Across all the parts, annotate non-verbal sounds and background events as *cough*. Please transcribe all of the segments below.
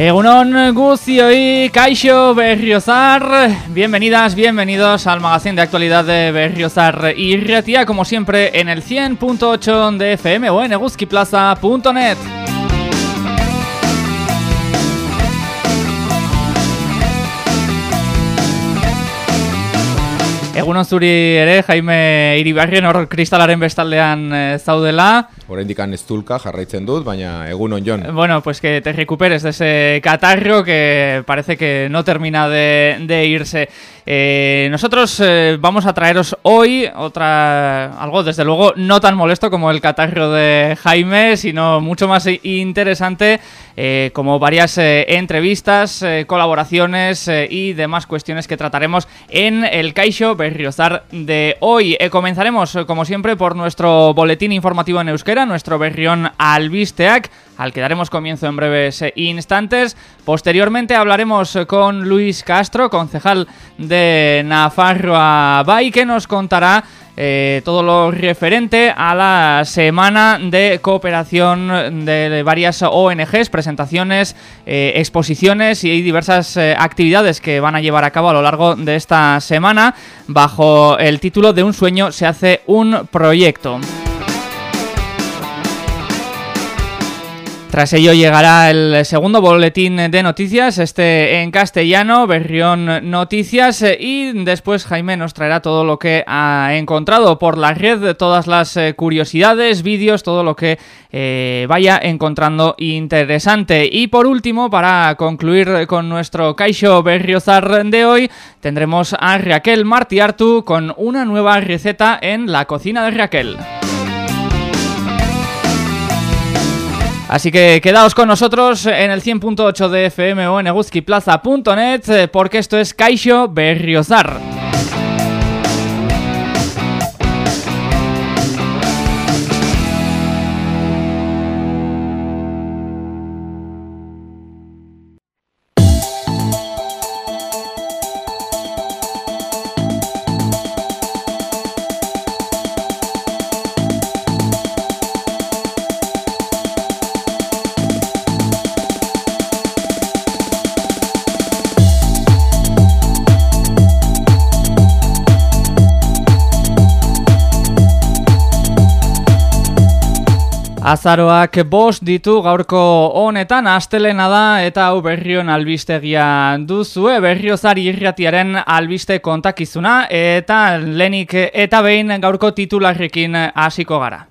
Egunon hoy Kaixo Berriozar, bienvenidas, bienvenidos al magazine de actualidad de Berriozar y Riatia, como siempre en el 100.8 de FM o en eguzkiplaza.net. Egunon zuri ere, Jaime Iribarrien hor kristalaren bestaldean e, zaudela. Horendikan ez jarraitzen dut, baina egunon jon. Bueno, pues que te recuperes de ese catarro que parece que no termina de, de irse. Eh, nosotros eh, vamos a traeros hoy otra algo, desde luego, no tan molesto como el catarro de Jaime, sino mucho más interesante, eh, como varias entrevistas, colaboraciones y demás cuestiones que trataremos en el Caixo Berriozar de hoy. comenzaremos, como siempre, por nuestro boletín informativo en euskera, nuestro Berrión Albisteac, al que daremos comienzo en breves instantes. Posteriormente hablaremos con Luis Castro, concejal de Nafarroa Bay, que nos contará eh, todo lo referente a la semana de cooperación de varias ONGs, presentaciones, eh, exposiciones y diversas eh, actividades que van a llevar a cabo a lo largo de esta semana bajo el título de Un sueño se hace un proyecto. Tras ello llegará el segundo boletín de noticias, este en castellano, Berrión Noticias, y después Jaime nos traerá todo lo que ha encontrado por la red, todas las eh, curiosidades, vídeos, todo lo que eh, vaya encontrando interesante. Y por último, para concluir con nuestro Caixo Berriozar de hoy, tendremos a Raquel Martiartu con una nueva receta en la cocina de Raquel. Así que quedaos con nosotros en el 100.8 de FM o en eguzkiplaza.net eh, porque esto es Kaixo Berriozar. Azaroak bost ditu gaurko honetan astelena da eta hau berrion albistegia duzue berriozari irratiaren albiste kontakizuna eta lenik eta behin gaurko titularrekin hasiko gara.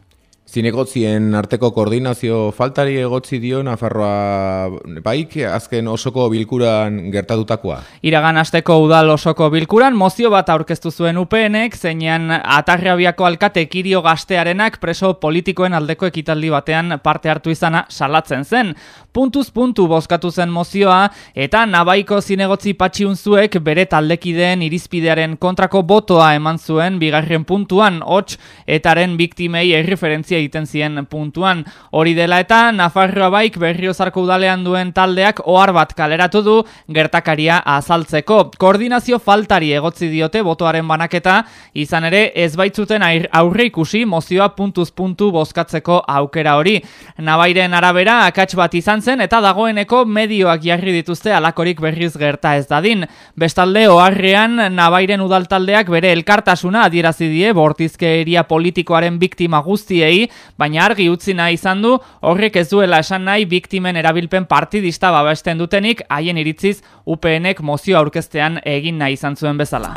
Zinegotzien arteko koordinazio faltari egotzi dio Nafarroa baik azken osoko bilkuran gertatutakoa. Iragan asteko udal osoko bilkuran mozio bat aurkeztu zuen UPNek zeinan atarrabiako alkate kirio gaztearenak preso politikoen aldeko ekitaldi batean parte hartu izana salatzen zen. Puntuz puntu bozkatu zen mozioa eta nabaiko zinegotzi patxiunzuek bere taldekideen irizpidearen kontrako botoa eman zuen bigarren puntuan hots etaren biktimei erreferentzia egiten zien puntuan. Hori dela eta Nafarroa baik berriozarko udalean duen taldeak ohar bat kaleratu du gertakaria azaltzeko. Koordinazio faltari egotzi diote botoaren banaketa, izan ere ez baitzuten aurre ikusi mozioa puntuz puntu bozkatzeko aukera hori. Nabairen arabera akats bat izan zen eta dagoeneko medioak jarri dituzte alakorik berriz gerta ez dadin. Bestalde oharrean Nabairen udaltaldeak bere elkartasuna adierazi die bortizkeria politikoaren biktima guztiei baina argi utzi nahi izan du horrek ez duela esan nahi biktimen erabilpen partidista babesten dutenik haien iritziz UPNek mozio aurkeztean egin nahi izan zuen bezala.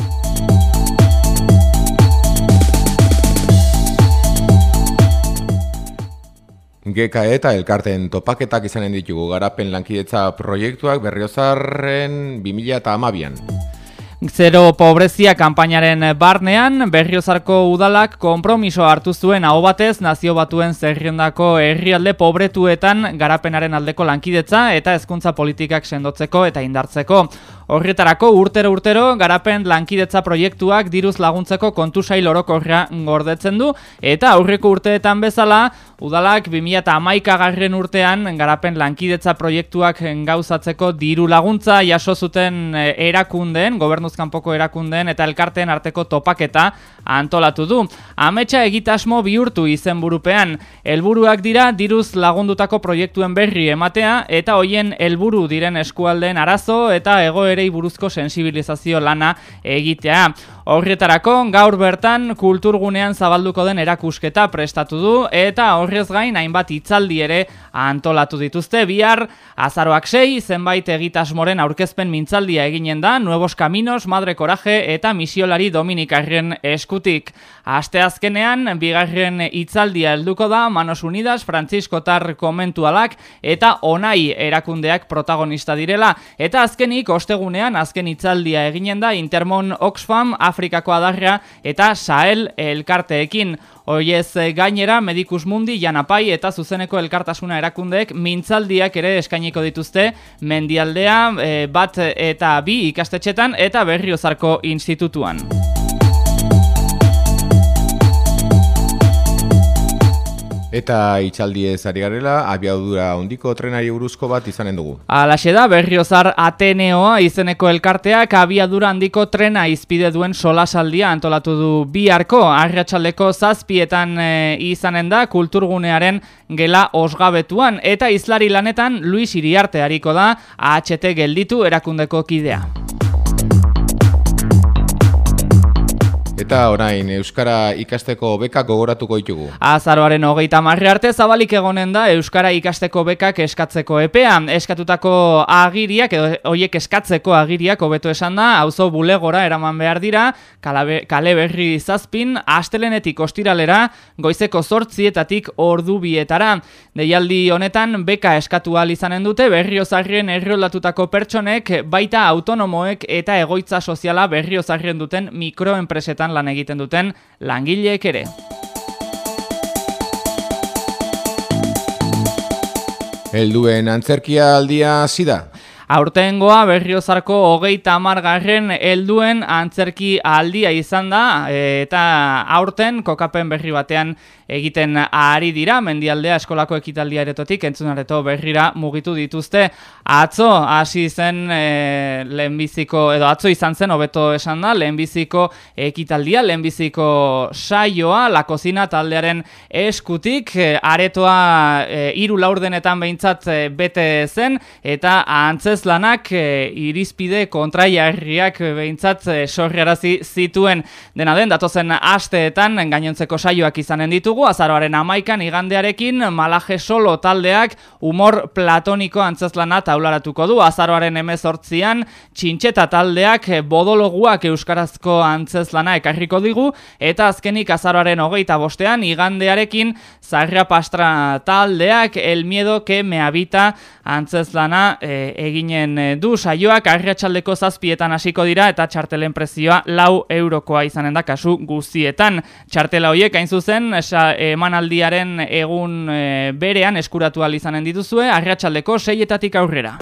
GK eta elkarten topaketak izanen ditugu garapen lankidetza proiektuak berriozarren 2000 eta amabian. Zero pobrezia kanpainaren barnean, berriozarko udalak konpromiso hartu zuen hau batez nazio batuen zerriendako herrialde pobretuetan garapenaren aldeko lankidetza eta hezkuntza politikak sendotzeko eta indartzeko. Horretarako urtero urtero garapen lankidetza proiektuak diruz laguntzeko kontu sail orokorra gordetzen du eta aurreko urteetan bezala udalak 2011 garren urtean garapen lankidetza proiektuak gauzatzeko diru laguntza jaso zuten eh, erakundeen, gobernu buruzkanpoko erakundeen eta elkarteen arteko topaketa antolatu du. Ametsa egitasmo bihurtu izen burupean, helburuak dira diruz lagundutako proiektuen berri ematea eta hoien helburu diren eskualdeen arazo eta egoerei buruzko sensibilizazio lana egitea. Horrietarako gaur bertan kulturgunean zabalduko den erakusketa prestatu du eta horrez gain hainbat hitzaldi ere antolatu dituzte bihar azaroak sei zenbait egitasmoren aurkezpen mintzaldia eginen da Nuevos Caminos, Madre Coraje eta Misiolari Dominikarren eskutik. Aste azkenean bigarren hitzaldia helduko da Manos Unidas, Francisco Tar komentualak eta Onai erakundeak protagonista direla eta azkenik ostegunean azken hitzaldia eginen da Intermon Oxfam Afrikako adarra eta Sahel elkarteekin. Hoiez gainera Medikus Mundi, Janapai eta Zuzeneko Elkartasuna erakundeek mintzaldiak ere eskainiko dituzte mendialdea eh, bat eta bi ikastetxetan eta berriozarko institutuan. Eta itxaldiez ari garela, abiadura ondiko trenari buruzko bat izanen dugu. Alaxe da, berriozar Ateneoa izeneko elkarteak abiadura handiko trena izpide duen solasaldia antolatu du biharko, arratsaldeko zazpietan e, izanen da kulturgunearen gela osgabetuan, eta izlari lanetan Luis Iriarte hariko da AHT gelditu erakundeko kidea. Eta orain, Euskara ikasteko bekak gogoratuko ditugu. Azaroaren hogeita marri arte zabalik egonen da Euskara ikasteko bekak eskatzeko epea. Eskatutako agiriak, edo hoiek eskatzeko agiriak hobeto esan da, auzo bulegora eraman behar dira, kale berri zazpin, astelenetik ostiralera, goizeko sortzietatik ordu bietara. Deialdi honetan, beka eskatu izanen dute, berriozarrien erroldatutako pertsonek, baita autonomoek eta egoitza soziala berriozarrien duten mikroenpresetan lan egiten duten langileek ere. Helduen antzerkia aldia hasi da. Aurtengoa berriozarko hogeita amargarren helduen antzerki aldia izan da eta aurten kokapen berri batean egiten ari dira, mendialdea eskolako ekitaldia eretotik, entzunareto berrira mugitu dituzte. Atzo, hasi zen e, lehenbiziko, edo atzo izan zen, hobeto esan da, lehenbiziko ekitaldia, lehenbiziko saioa, la kozina taldearen eskutik, e, aretoa e, iru laurdenetan behintzat e, bete zen, eta antzez lanak e, irizpide kontraiarriak behintzat e, sorriarazi zituen. Dena den, datozen asteetan gainontzeko saioak izanen ditugu, azaroaren amaikan igandearekin malaje solo taldeak humor platoniko antzazlana taularatuko du. Azaroaren emezortzian txintxeta taldeak bodologuak euskarazko antzazlana ekarriko digu eta azkenik azaroaren hogeita bostean igandearekin zarra pastra taldeak el miedo que me habita antzazlana e, eginen du saioak arriatxaldeko zazpietan hasiko dira eta txartelen prezioa lau eurokoa izanen da kasu guztietan. Txartela horiek hain zuzen, emanaldiaren egun e, berean eskuratu izanen dituzue, arratsaldeko seietatik aurrera.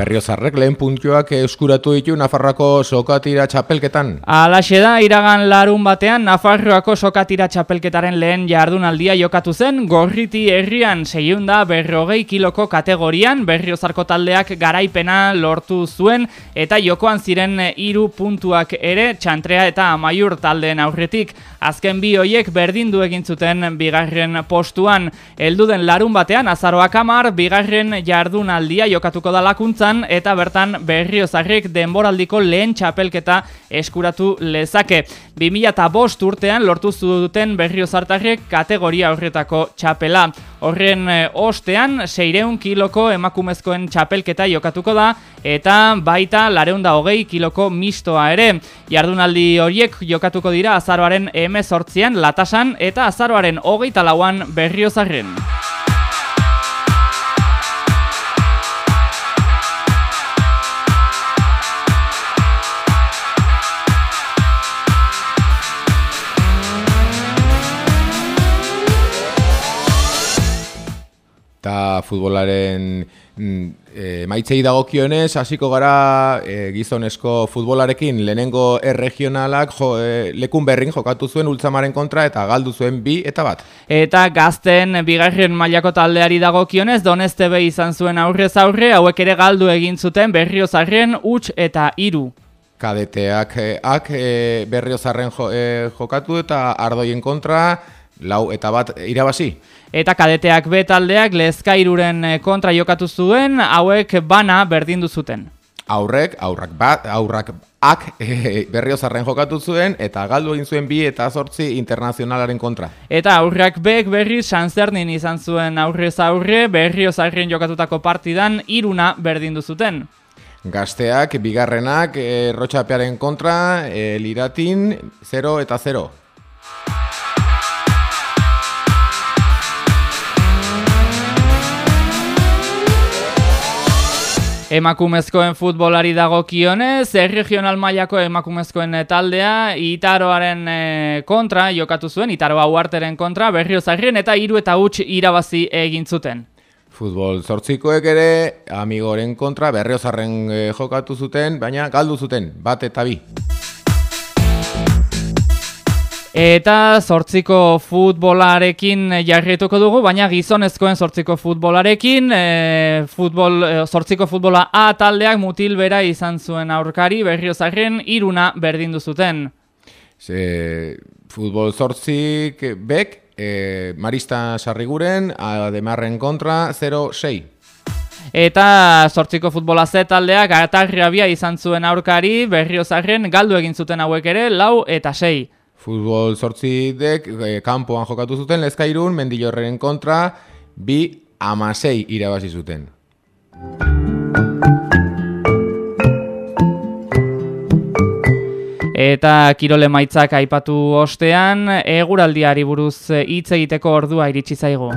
Berriozarrek lehen puntioak eskuratu ditu Nafarroako sokatira txapelketan. Alaxe da, iragan larun batean Nafarroako sokatira txapelketaren lehen jardunaldia jokatu zen, gorriti herrian seiun da berrogei kiloko kategorian, berriozarko taldeak garaipena lortu zuen, eta jokoan ziren hiru puntuak ere, txantrea eta amaiur taldeen aurretik. Azken bi hoiek berdindu egin zuten bigarren postuan. Elduden larun batean, azaroak amar, bigarren jardunaldia jokatuko da lakuntza, eta bertan berriozarrek denboraldiko lehen txapelketa eskuratu lezake. 2005 urtean lortu duten berriozartarrek kategoria horretako txapela. Horren eh, ostean, seireun kiloko emakumezkoen txapelketa jokatuko da, eta baita lareunda hogei kiloko mistoa ere. Jardunaldi horiek jokatuko dira azaroaren emezortzian latasan eta azaroaren hogeita lauan berriozarren. Futbolaren e, maitzei dagokionez, hasiko gara e, gizonezko futbolarekin lehenengo erregionalak jo, e, lekun berrin jokatu zuen ultzamaren kontra eta galdu zuen bi eta bat. Eta gazten bigarren mailako taldeari dagokionez, doneste be izan zuen aurrez aurre, hauek ere galdu egin zuten berriozarren huts eta hiru. Kadeteak ak, e, berriozarren jo, e, jokatu eta ardoien kontra, lau eta bat irabazi. Eta kadeteak betaldeak lezkairuren eh, kontra jokatu zuen, hauek bana berdindu zuten. Aurrek, aurrak bat, aurrak ak *laughs* e, berriozarren jokatu zuen, eta galdu egin zuen bi eta zortzi internazionalaren kontra. Eta aurrak bek berri sanzernin izan zuen aurrez aurre, berriozarren jokatutako partidan iruna berdindu zuten. Gazteak, bigarrenak, e, rotxapearen kontra, e, liratin, 0 eta 0. Emakumezkoen futbolari dagokionez, regional mailako emakumezkoen taldea Itaroaren eh, kontra jokatu zuen, Itaroa uarteren kontra, berriozarrien eta hiru eta huts irabazi egin zuten. Futbol zortzikoek ere, amigoren kontra, berriozarren eh, jokatu zuten, baina galdu zuten, bat eta bi. Eta zortziko futbolarekin jarrituko dugu, baina gizonezkoen zortziko futbolarekin, e, futbol, e, zortziko futbola A taldeak mutil bera izan zuen aurkari, berriozaren iruna berdindu zuten. Ze, futbol zortzik bek, e, Marista Sarriguren, Ademarren kontra, 0-6. Eta zortziko futbola Z taldeak atarriabia izan zuen aurkari, berriozaren galdu egin zuten hauek ere, lau eta sei. Futbol sortzi dek, e, kanpoan jokatu zuten, lezkairun, mendilorren kontra, bi amasei irabazi zuten. Eta kirole maitzak aipatu ostean, eguraldiari buruz hitz egiteko ordua iritsi zaigu.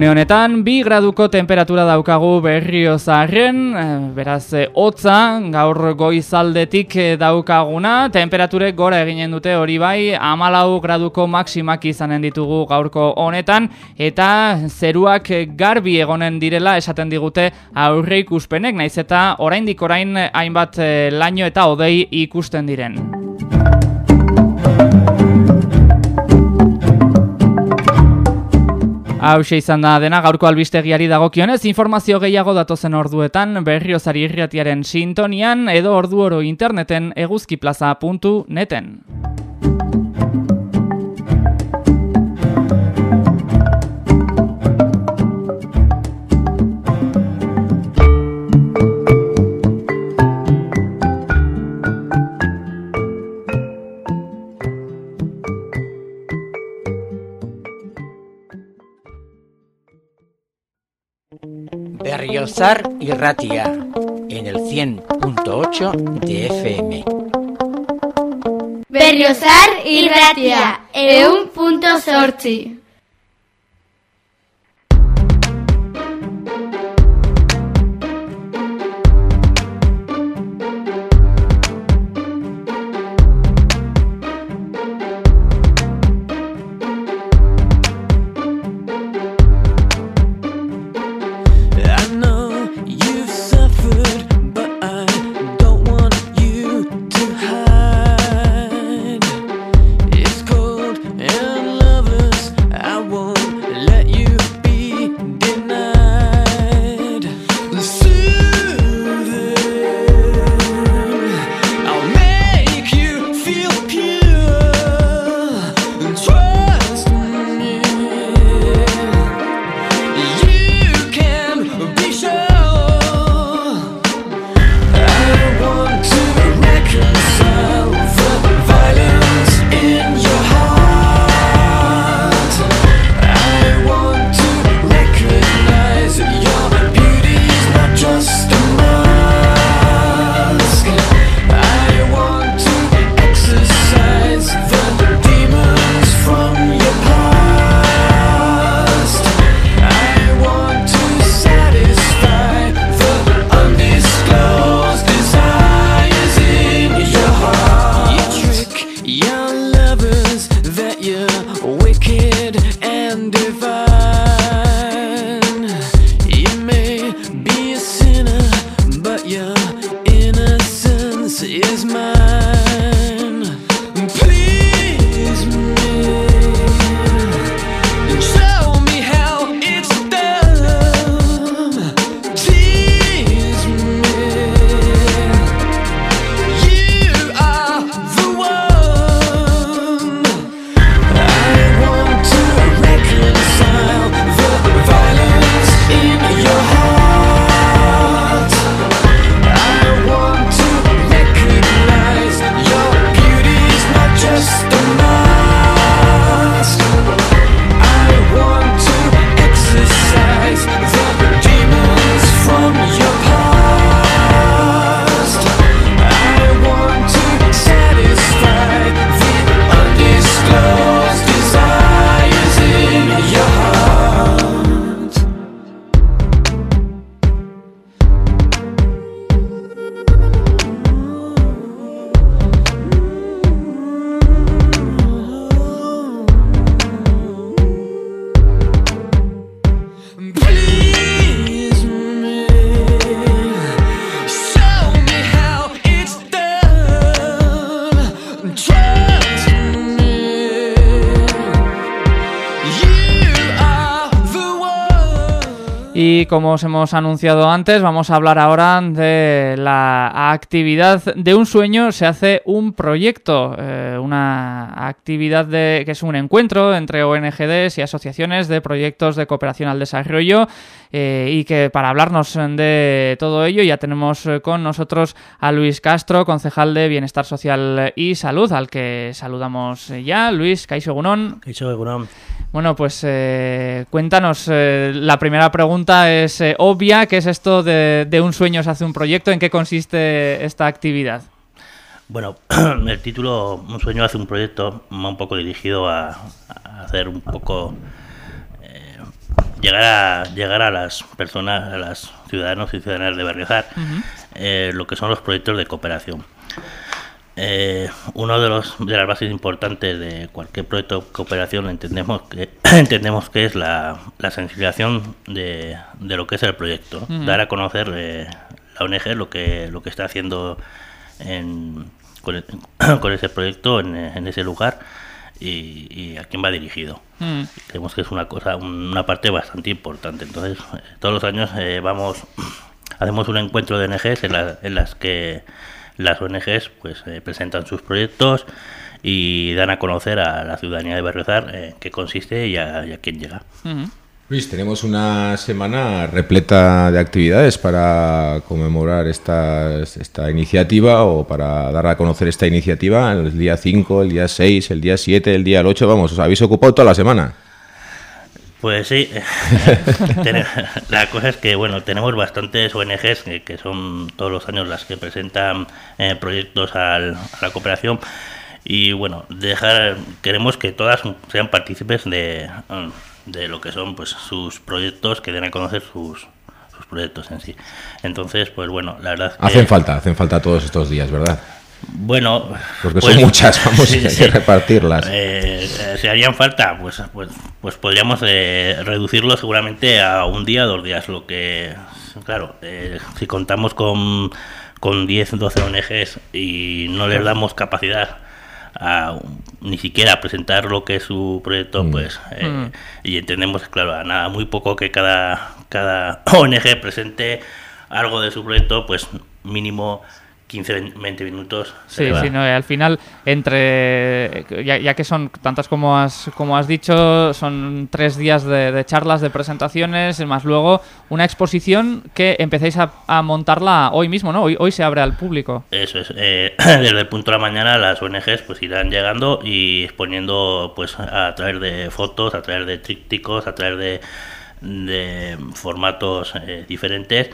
Une honetan, bi graduko temperatura daukagu berrio zaharren, eh, beraz, eh, hotza, gaur goizaldetik eh, daukaguna, temperaturek gora eginen dute hori bai, amalau graduko maksimak izanen ditugu gaurko honetan, eta zeruak garbi egonen direla esaten digute aurre ikuspenek, naiz eta oraindik orain hainbat laino eta odei ikusten diren. Hau izan da dena gaurko albistegiari dagokionez, informazio gehiago datozen orduetan berriozari irriatiaren sintonian edo ordu oro interneten eguzkiplaza.neten. Y Ratia en el 100.8 de FM. Berriozar y Ratia en un punto sorti. Como os hemos anunciado antes, vamos a hablar ahora de la actividad de un sueño. Se hace un proyecto, eh, una actividad de, que es un encuentro entre ONGDs y asociaciones de proyectos de cooperación al desarrollo. Eh, y que para hablarnos de todo ello ya tenemos con nosotros a Luis Castro, concejal de Bienestar Social y Salud, al que saludamos ya. Luis, Caixo Gunón. Caixo Gunón. Bueno, pues eh, cuéntanos, eh, la primera pregunta es eh, obvia, ¿qué es esto de, de, un sueño se hace un proyecto? ¿En qué consiste esta actividad? Bueno, *clears throat* el título Un sueño hace un proyecto va un poco dirigido a, a hacer un poco... Eh, llegar, a, llegar a las personas, a los ciudadanos y ciudadanas de Berriozar, uh -huh. lo que son los proyectos de cooperación. Eh, uno de los de las bases importantes de cualquier proyecto de cooperación entendemos que *clears throat* entendemos que es la, la sensibilización de, de, lo que es el proyecto uh -huh. dar a conocer eh, la ONG lo que lo que está haciendo en, con, *clears throat* con, ese proyecto en, en ese lugar y, y, a quién va dirigido -huh. creemos que es una cosa una parte bastante importante entonces eh, todos los años eh, vamos *clears throat* hacemos un encuentro de ONGs en, la, en las que las ONGs pues eh, presentan sus proyectos y dan a conocer a la ciudadanía de Berriozar eh, qué consiste y a, y a quién llega. Uh -huh. Luis, tenemos una semana repleta de actividades para conmemorar esta, esta iniciativa o para dar a conocer esta iniciativa el día 5, el día 6, el día 7, el día 8, vamos, os habéis ocupado toda la semana. Pues sí, *laughs* *laughs* la cosa es que bueno tenemos bastantes ONGs que, que son todos los años las que presentan eh, proyectos al, a la cooperación y bueno dejar queremos que todas sean partícipes de, de lo que son pues sus proyectos que den a conocer sus, sus proyectos en sí. Entonces pues bueno la verdad que hacen falta hacen falta todos estos días, ¿verdad? Bueno, porque pues, son muchas, *laughs* vamos sí, a sí. repartirlas. Eh, si harían falta, pues, pues, pues podríamos eh, reducirlo seguramente a un día, dos días. Lo que, claro, eh, si contamos con, con 10, 12 ONGs y no les damos capacidad a ni siquiera a presentar lo que es su proyecto, mm. pues, mm. y entendemos, claro, a nada, muy poco que cada, cada *laughs* ONG presente algo de su proyecto, pues mínimo 15, 20 minutos. Sí, sí, no, al final, entre ya, ya, que son tantas como has, como has dicho, son tres días de, de, charlas, de presentaciones, más luego una exposición que empezáis a, a, montarla hoy mismo, ¿no? Hoy, hoy se abre al público. Eso es. Eh, *clears throat* desde el punto de la mañana las ONGs pues irán llegando y exponiendo pues a través de fotos, a través de trípticos, a través de, de formatos eh, diferentes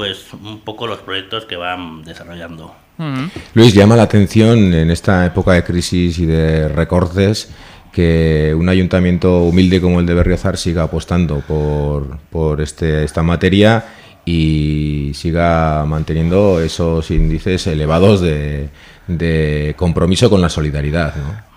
pues un poco los proyectos que van desarrollando. Uh -huh. Luis, llama la atención en esta época de crisis y de recortes que un ayuntamiento humilde como el de Berriozar siga apostando por, por este, esta materia y siga manteniendo esos índices elevados de, de compromiso con la solidaridad. ¿no?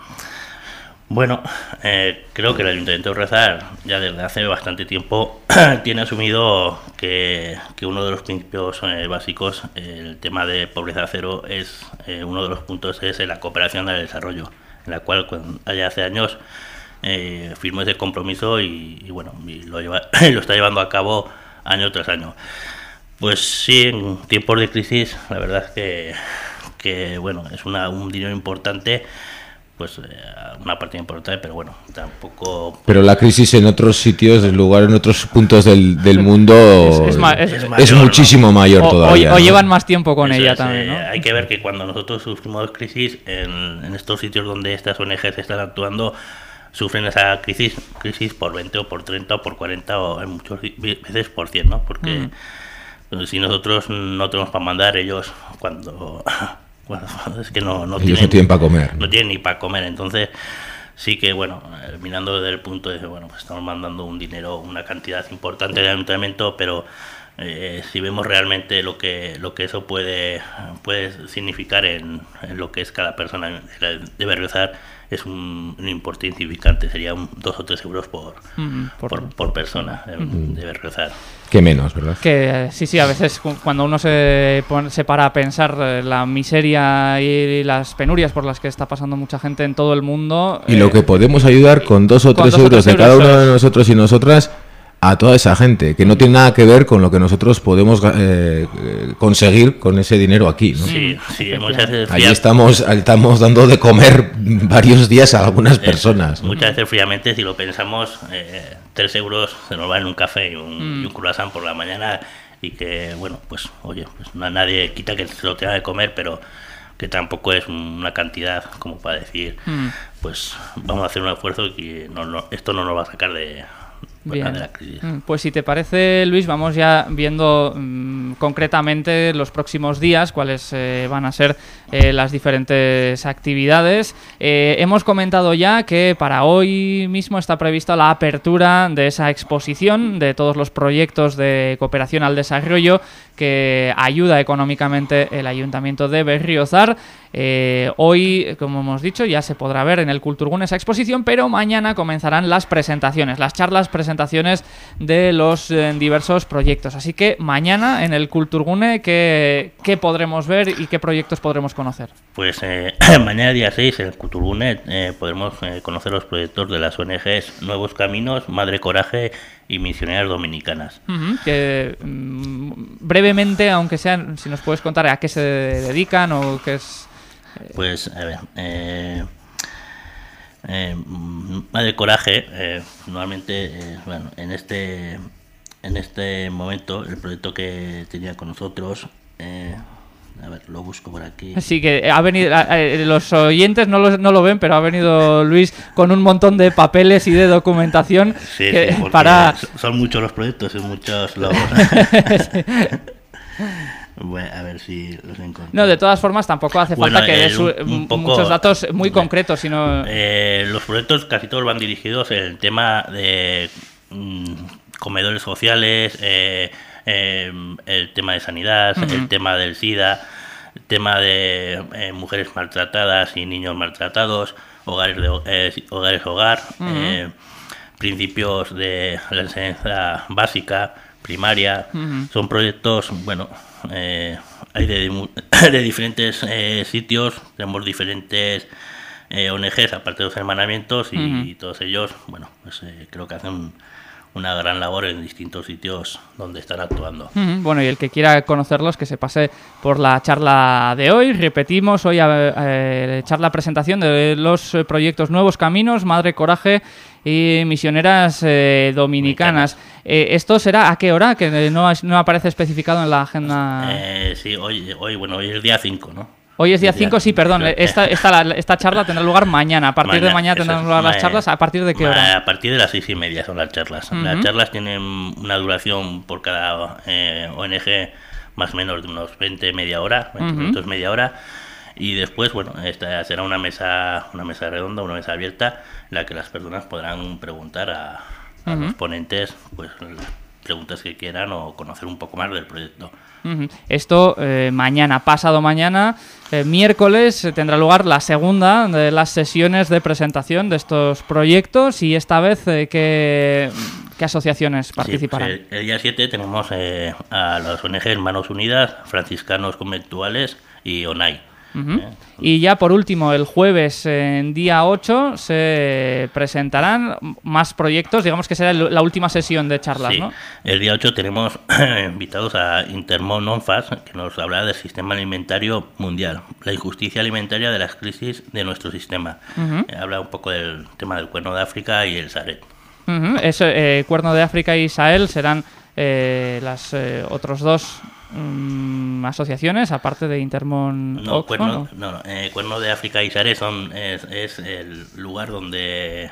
Bueno, eh, creo que el Ayuntamiento de Rezar ya desde hace bastante tiempo *clears throat* tiene asumido que, uno de los principios eh, básicos, el tema de pobreza cero, es eh, uno de los puntos es la cooperación al desarrollo, en la cual allá hace años eh, firmó ese compromiso y, y bueno, y lo, lleva, *clears throat* lo está llevando a cabo año tras año. Pues sí, en tiempos de crisis, la verdad es que, que bueno, es una, un dinero importante pues eh, una parte importante, pero bueno, tampoco... Pero la crisis en otros sitios, en lugar en otros puntos del, del mundo, es, es, ma es, es mayor, muchísimo ¿no? mayor o, todavía. O, o ¿no? llevan más tiempo con Eso ella también, ¿no? Eh, hay que ver que cuando nosotros sufrimos crisis, en, en estos sitios donde estas ONGs están actuando, sufren esa crisis crisis por 20 o por 30 o por 40 o en muchas veces por 100, ¿no? Porque mm. si nosotros no tenemos para mandar, ellos cuando bueno, *laughs* es que no, no, tienen, no tienen para comer. No tienen ni para comer, entonces sí que, bueno, mirando desde el punto de, bueno, pues estamos mandando un dinero, una cantidad importante de ayuntamiento, pero eh, si vemos realmente lo que lo que eso puede puede significar en, en lo que es cada persona de Berriozar, es un, un importe insignificante, sería un 2 o 3 euros por, mm, por, por, por, persona de, mm. de Berriozar. Que menos, ¿verdad? Que sí, sí, a veces cuando uno se, pone, se para a pensar eh, la miseria y las penurias por las que está pasando mucha gente en todo el mundo... Y eh, lo que podemos ayudar con 2 o 3 euros, euros de cada uno de nosotros y nosotras a toda esa gente, que no tiene nada que ver con lo que nosotros podemos eh, conseguir con ese dinero aquí. ¿no? Sí, sí, muchas veces Allí estamos, estamos dando de comer *laughs* varios días a algunas eh, personas. Muchas veces fríamente, si lo pensamos, eh, tres euros se nos va en un café y un, y un croissant por la mañana y que, bueno, pues oye, pues no- nadie quita que se lo tenga que comer, pero que tampoco es una cantidad como para decir, pues vamos a hacer un esfuerzo y que no, no- esto no nos va a sacar de, Bien. de la crisis. Mm, Pues si te parece, Luis, vamos ya viendo mm, concretamente los próximos días, cuáles eh, van a ser eh, las diferentes actividades. Eh, hemos comentado ya que para hoy mismo está prevista la apertura de esa exposición de todos los proyectos de cooperación al desarrollo que ayuda económicamente el Ayuntamiento de Berriozar. Eh, hoy, como hemos dicho, ya se podrá ver en el Culturgun esa exposición, pero mañana comenzarán las presentaciones, las charlas, presentaciones de los diversos proyectos. Así que mañana en el Culturgune, ¿qué, qué podremos ver y qué proyectos podremos conocer? Pues eh, mañana día 6 en eh, podremos eh, conocer los proyectos de las ONGs Nuevos Caminos, Madre Coraje y Misioneras Dominicanas. Que mm, brevemente, aunque sea, si nos puedes contar a qué se dedican o qué es... Pues, a ver, eh, eh, Madre Coraje, eh, normalmente, eh, bueno, en este, en este momento, el proyecto que tenía con nosotros, eh, a ver, lo busco por aquí. Así que ha venido, los oyentes no lo, no lo ven, pero ha venido Luis con un montón de papeles y de documentación *laughs* Sí, que- sí, para... son muchos los proyectos y muchos logos. *laughs* Bueno, a ver si los encuentro. No, de todas formas tampoco hace Bueno, falta que eh, des muchos datos muy Bueno, concretos, sino... Eh, los proyectos casi todos van dirigidos en el tema de mm, comedores sociales, eh, eh, el tema de sanidad, el tema del SIDA, el tema de eh, mujeres maltratadas y niños maltratados, hogares de eh, hogares hogar, eh, principios de la enseñanza básica, primaria. Son proyectos, bueno, eh, hay de, *laughs* de diferentes eh, sitios, tenemos diferentes eh, ONGs, aparte de los hermanamientos, y, todos ellos, bueno, pues eh, creo que hacen una gran labor en distintos sitios donde están actuando. Bueno, y el que quiera conocerlos, que se pase por la charla de hoy. Repetimos, hoy eh, charla presentación de los eh, proyectos Nuevos Caminos, Madre Coraje y Misioneras eh, Dominicanas. Eh, ¿Esto será a qué hora? Que no, no aparece especificado en la agenda. Eh, sí, hoy, hoy, bueno, hoy es día 5, ¿no? Hoy es día día 5, sí, perdón. *laughs* Esta, esta, esta charla tendrá lugar mañana. A partir de mañana tendrán lugar las charlas. ¿A partir de qué hora? A partir de las seis y media son las charlas. Las charlas tienen una duración por cada eh, ONG más o menos de unos 20, media hora, 20 Ujú. minutos, media hora. Y después, bueno, esta será una mesa, una mesa redonda, una mesa abierta, en la que las personas podrán preguntar a, a los ponentes pues preguntas que quieran o conocer un poco más del proyecto. Esto eh, mañana, pasado mañana, eh, miércoles, eh, tendrá lugar la segunda de las sesiones de presentación de estos proyectos y esta vez, eh, ¿qué, qué asociaciones participarán? Sí, pues, el, el día 7 tenemos eh, a las ONG Manos Unidas, Franciscanos Conventuales y ONAI. Y ya por último, el jueves, en día 8, se presentarán más proyectos, digamos que será el- la última sesión de charlas, Sí, ¿no? el día 8 tenemos *clears throat* invitados a Intermon ONFAS, que nos hablará del sistema alimentario mundial, la injusticia alimentaria de las crisis de nuestro sistema. Eh, habla un poco del tema del cuerno de África y el Saret. Ujú, Eso, eh, Cuerno de África y Sahel serán eh, las eh, otros dos mm, asociaciones, aparte de Intermon No, Oxfam, cuerno, ¿no? eh, cuerno de África y Saret son, es, es el lugar donde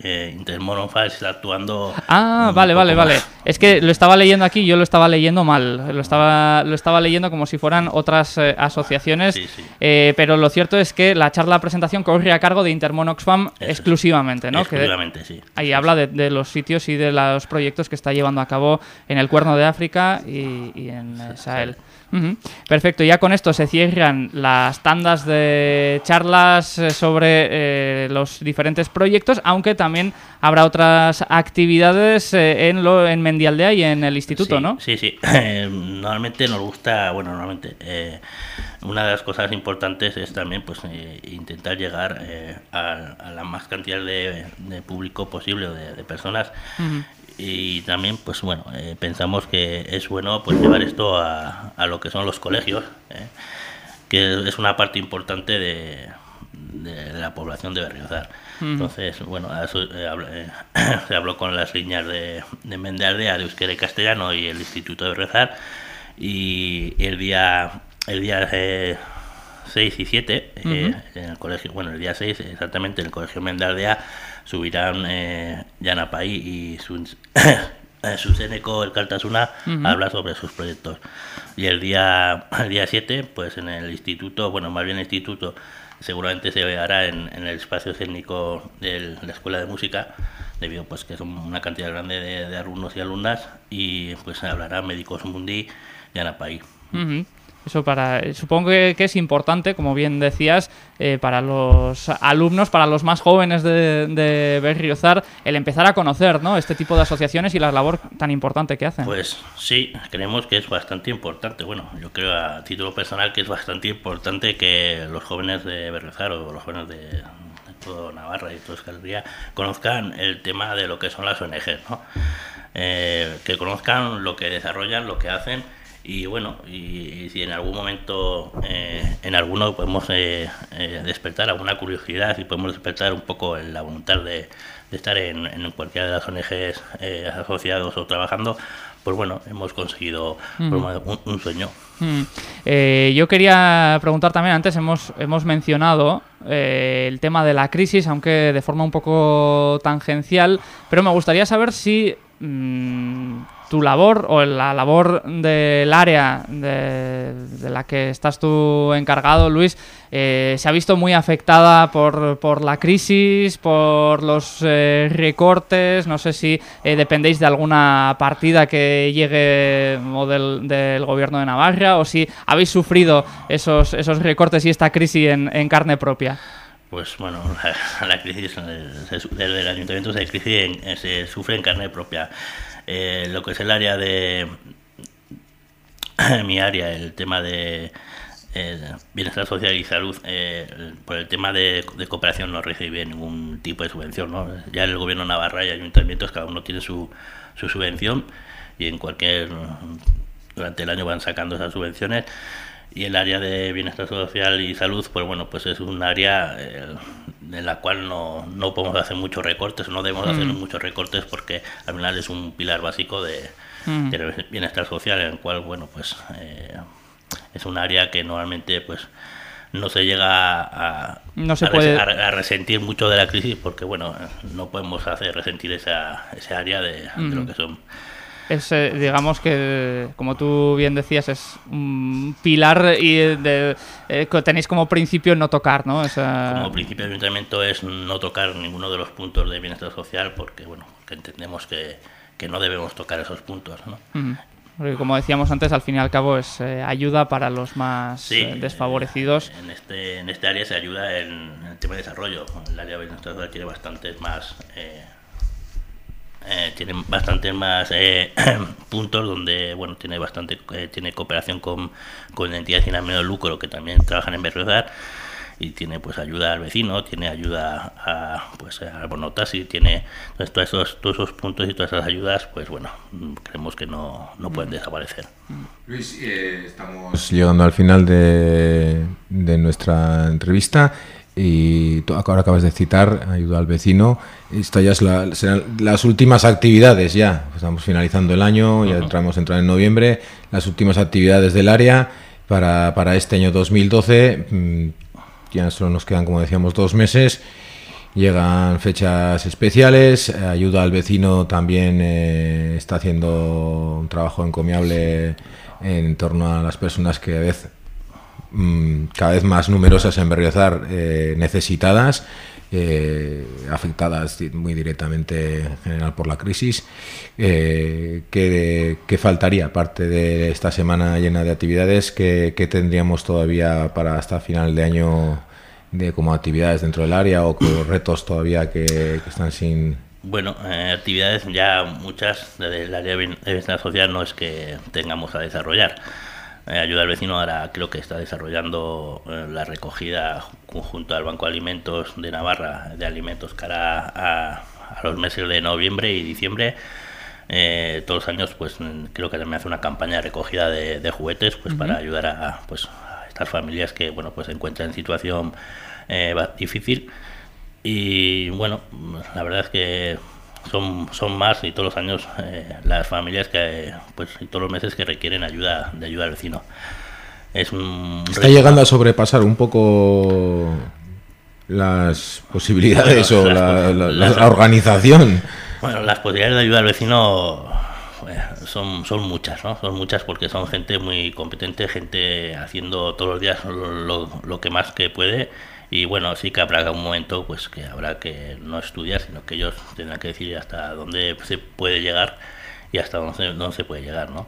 eh, Intermon está actuando. Ah, vale, vale, vale. Es que lo estaba leyendo aquí, yo lo estaba leyendo mal. Lo estaba, lo estaba leyendo como si fueran otras eh, asociaciones. Sí, sí. Eh, pero lo cierto es que la charla presentación corre a cargo de Intermon Oxfam exclusivamente, ¿no? Que Exclusivamente, sí. ahí habla de, de los sitios y de los proyectos que está llevando a cabo en el Cuerno de África y, y en Perfecto, ya con esto se cierran las tandas de charlas eh, sobre eh, los diferentes proyectos, aunque también habrá otras actividades eh, en, lo, en Mendialdea y en el instituto, sí, ¿no? Sí, sí. *laughs* Eh, normalmente nos gusta, bueno, normalmente eh, una de las cosas importantes es también pues eh, intentar llegar a, a la más cantidad de, de público posible o de, de personas. Y también pues bueno eh, pensamos que es bueno pues llevar esto a, a lo que son los colegios ¿eh? que es una parte importante de, de la población de Berriozar. Entonces bueno eso, eh, habl- eh, *coughs* se habló con las líneas de, de Mendaldea de Euskera y Castellano y el Instituto de Berriozar y el día el día eh, 6 y 7 eh, en el colegio bueno el día 6 exactamente en el colegio Mendaldea subirán eh, Yanapay y Sun *coughs* eh, Suseneco el Cartasuna a hablar sobre sus proyectos. Y el día *coughs* el día 7 pues en el instituto bueno más bien instituto seguramente se hará en, en el espacio técnico de la escuela de música debido pues que son una cantidad grande de, de alumnos y alumnas y pues hablará médicos mundi Ujú. Eso para, supongo que, es importante, como bien decías, eh, para los alumnos, para los más jóvenes de, de Berriozar, el empezar a conocer ¿no? este tipo de asociaciones y la labor tan importante que hacen. Pues sí, creemos que es bastante importante. Bueno, yo creo a título personal que es bastante importante que los jóvenes de Berrezar o los jóvenes de, todo Navarra y toda Euskal conozcan el tema de lo que son las ONG, ¿no? Eh, que conozcan lo que desarrollan, lo que hacen y bueno, y, y si en algún momento eh, en alguno podemos eh, eh, despertar alguna curiosidad y podemos despertar un poco la voluntad de, de estar en, en cualquiera de las ONGs eh, asociados o trabajando, pues bueno, hemos conseguido pues, un, un sueño. Mm. Eh, yo quería preguntar también, antes hemos, hemos mencionado eh, el tema de la crisis, aunque de forma un poco tangencial, pero me gustaría saber si mm, tu labor o la labor del área de, la que estás tú encargado, Luis, eh, se ha visto muy afectada por, por la crisis, por los eh, recortes, no sé si eh, dependéis de alguna partida que llegue o del, gobierno de Navarra o si habéis sufrido esos, esos recortes y esta crisis en, en carne propia. Pues bueno, *laughs* la, crisis desde el ayuntamiento se, crisis en- se sufre en carne propia. Eh, lo que es el área de *clears throat* mi área, el tema de eh, bienestar social y salud, eh, por el tema de, cooperación no recibe ningún tipo de subvención. ¿no? Ya el gobierno Navarra y ayuntamientos cada uno tiene su, su subvención y en cualquier durante el año van sacando esas subvenciones y el área de bienestar social y salud pues bueno pues es un área eh, en la cual no, no podemos hacer muchos recortes no debemos hacer muchos recortes porque al final es un pilar básico de, Mm. del bienestar social en el cual bueno pues eh, es un área que normalmente pues no se llega a, No se a, puede- a- a resentir mucho de la crisis porque bueno no podemos hacer resentir esa, ese área de, de lo que son Es, eh, digamos que, como tú bien decías, es un pilar y de, eh, que tenéis como principio no tocar, ¿no? Como principio de ayuntamiento es no tocar ninguno de los puntos de bienestar social porque bueno que entendemos que, que no debemos tocar esos puntos ¿no? Ujú. Porque como decíamos antes, al fin y al cabo es eh, ayuda para los más Sí, eh, desfavorecidos. En este, en este área se ayuda en, en el tema de desarrollo. El área de bienestar social tiene bastantes más. Eh, eh, tiene bastantes más eh, *clears throat* puntos donde bueno tiene bastante eh, tiene cooperación con, con entidades sin ánimo de lucro que también trabajan en Berriozar y tiene pues ayuda al vecino tiene ayuda a pues a Bonotasi tiene entonces, todos esos todos esos puntos y todas esas ayudas pues bueno mm, creemos que no, no pueden desaparecer. Luis, eh, estamos llegando al final de, de nuestra entrevista y tú ahora acabas de citar ayuda al vecino. Esto ya es la- serán las últimas actividades ya. Estamos finalizando el año, ya entramos a entrar en noviembre. Las últimas actividades del área para, para este año 2012. mm, Ya solo nos quedan, como decíamos, dos meses. Llegan fechas especiales, ayuda al vecino también eh, está haciendo un trabajo encomiable en torno a las personas que a vez, mm, cada vez más numerosas en Berriozar eh, necesitadas, eh, afectadas muy directamente en general por la crisis. Eh, ¿qué, qué faltaría aparte de esta semana llena de actividades? ¿Qué, qué tendríamos todavía para hasta final de año? de como actividades dentro del área o como retos todavía que, que están sin Bueno, eh, actividades ya muchas del área de bien- de bienestar social no es que tengamos a desarrollar. Eh, Ayuda al vecino ahora creo que está desarrollando eh, la recogida junto al Banco de Alimentos de Navarra de alimentos cara a, a los meses de noviembre y diciembre. eh, todos los años pues creo que también hace una campaña de recogida de, juguetes pues para ayudar a pues a estas familias que bueno pues se encuentran en situación eh, difícil y bueno la verdad es que son, son más y todos los años eh, las familias que pues y todos los meses que requieren ayuda de ayuda al vecino. Es un está llegando a sobrepasar un poco las posibilidades o la, organización. Bueno las posibilidades de ayuda al vecino eh, son, son muchas, ¿no? Son muchas porque son gente muy competente, gente haciendo todos los días lo, lo que más que puede y bueno, sí que habrá un momento pues que habrá que no estudiar, sino que ellos tendrán que decir hasta dónde se puede llegar y hasta dónde, no se puede llegar, ¿no?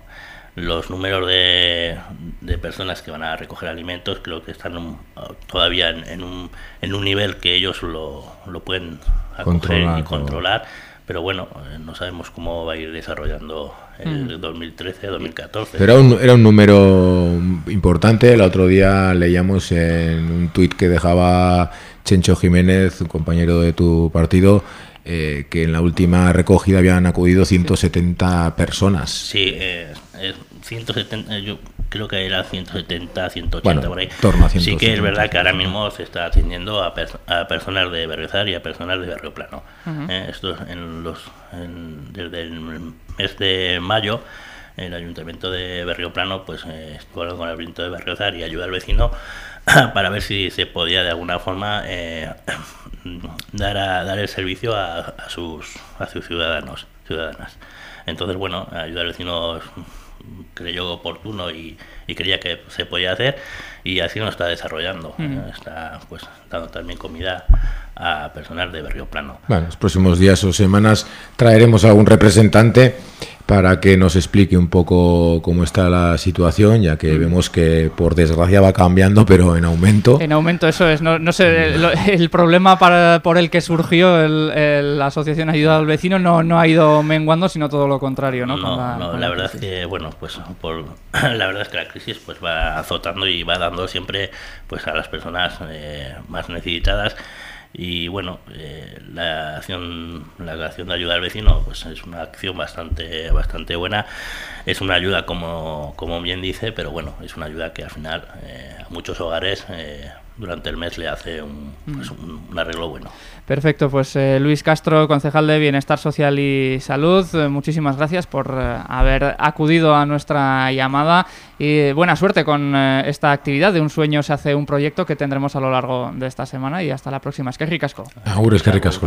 Los números de, de, personas que van a recoger alimentos creo que están todavía en, un, en un nivel que ellos lo, lo pueden acoger y controlar pero bueno, eh, no sabemos cómo va a ir desarrollando el 2013-2014. Mm. Pero era un, era un número importante. El otro día leíamos en un tuit que dejaba Chencho Jiménez, un compañero de tu partido, eh, que en la última recogida habían acudido 170 personas. Sí, eh, 170, yo creo que era 170, 180 por ahí. sí que es verdad que ahora mismo se está atendiendo a, a personas de Berriozar y a personas de Barrio Plano. Eh, esto en los, desde el mes de mayo el ayuntamiento de Berrio Plano pues eh, estuvo con el ayuntamiento de Berriozar y ayuda al vecino *coughs* para ver si se podía de alguna forma eh, *coughs* dar a, dar el servicio a, a, sus a sus ciudadanos ciudadanas entonces bueno ayudar al vecino creyó oportuno y, creía que se podía hacer y así lo está desarrollando. Está pues dando también comida a personal de Berrio Plano. Bueno, los próximos días o semanas traeremos a algún representante para que nos explique un poco cómo está la situación, ya que mm. vemos que por desgracia va cambiando, pero en aumento. En aumento, eso es. No, no sé, el, problema para, por el que surgió la Asociación Ayuda al Vecino no, no ha ido menguando, sino todo lo contrario, ¿no? No, la, verdad es que, bueno, pues por, *clears throat* la verdad es que la crisis pues va azotando y va dando siempre pues a las personas eh, más necesitadas y bueno eh, la acción la acción de ayuda al vecino pues es una acción bastante bastante buena. Es una ayuda como como bien dice pero bueno es una ayuda que al final eh, a muchos hogares eh, durante el mes le hace un, pues un, arreglo bueno. Perfecto, pues eh, Luis Castro, concejal de Bienestar Social y Salud, eh, muchísimas gracias por eh, haber acudido a nuestra llamada y buena suerte con esta actividad. De un sueño se hace un proyecto que tendremos a lo largo de esta semana y hasta la próxima. Es que ricasco. Agur, es que ricasco.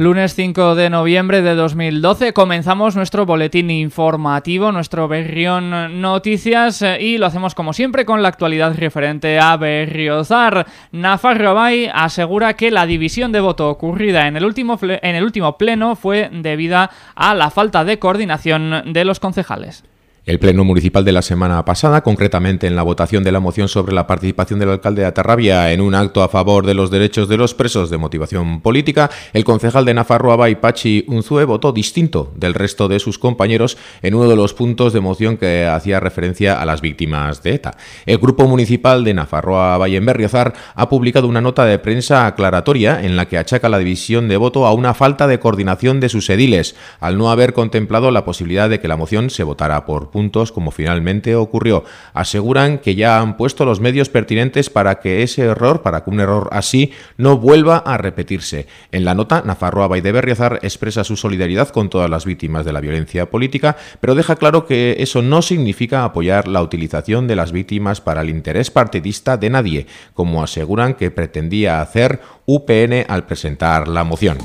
Lunes 5 de noviembre de 2012 comenzamos nuestro boletín informativo, nuestro Berrión Noticias eh, y lo hacemos como siempre con la actualidad referente a Berriozar. Nafarro Bay asegura que la división de voto ocurrida en el, último en el último pleno fue debida a la falta de coordinación de los concejales. El Pleno Municipal de la semana pasada, concretamente en la votación de la moción sobre la participación del alcalde de Atarrabia en un acto a favor de los derechos de los presos de motivación política, el concejal de Nafarroa, Pachi Unzue, votó distinto del resto de sus compañeros en uno de los puntos de moción que hacía referencia a las víctimas de ETA. El Grupo Municipal de Nafarroa Valle en Berriozar ha publicado una nota de prensa aclaratoria en la que achaca la división de voto a una falta de coordinación de sus ediles, al no haber contemplado la posibilidad de que la moción se votara por puntos como finalmente ocurrió. Aseguran que ya han puesto los medios pertinentes para que ese error, para que un error así no vuelva a repetirse. En la nota, Nafarroa de Berriozar expresa su solidaridad con todas las víctimas de la violencia política, pero deja claro que eso no significa apoyar la utilización de las víctimas para el interés partidista de nadie, como aseguran que pretendía hacer UPN al presentar la moción.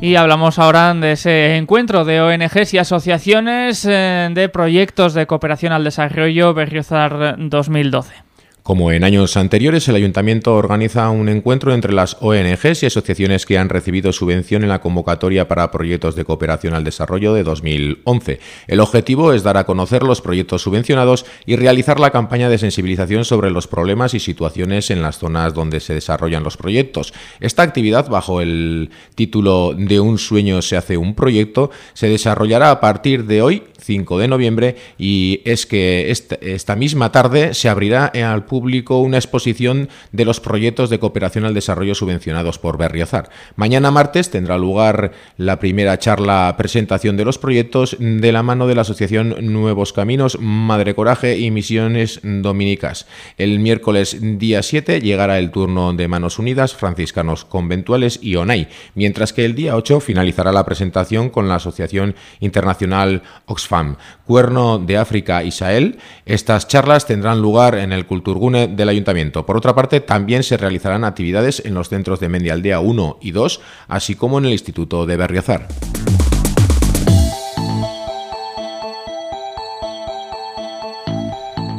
Y hablamos ahora de ese encuentro de ONGs y asociaciones eh, de proyectos de cooperación al desarrollo Berriozar 2012. Como en años anteriores, el ayuntamiento organiza un encuentro entre las ONGs y asociaciones que han recibido subvención en la convocatoria para proyectos de cooperación al desarrollo de 2011. El objetivo es dar a conocer los proyectos subvencionados y realizar la campaña de sensibilización sobre los problemas y situaciones en las zonas donde se desarrollan los proyectos. Esta actividad, bajo el título De un sueño se hace un proyecto, se desarrollará a partir de hoy 5 de noviembre y es que esta, misma tarde se abrirá al público una exposición de los proyectos de cooperación al desarrollo subvencionados por Berriozar. Mañana martes tendrá lugar la primera charla presentación de los proyectos de la mano de la Asociación Nuevos Caminos, Madre Coraje y Misiones Dominicas. El miércoles día 7 llegará el turno de Manos Unidas, Franciscanos Conventuales y ONAI, mientras que el día 8 finalizará la presentación con la Asociación Internacional Oxfam Cuerno de África y Sahel. Estas charlas tendrán lugar en el Culturgune del Ayuntamiento. Por otra parte, también se realizarán actividades en los centros de Mendialdea 1 y 2, así como en el Instituto de Berriozar.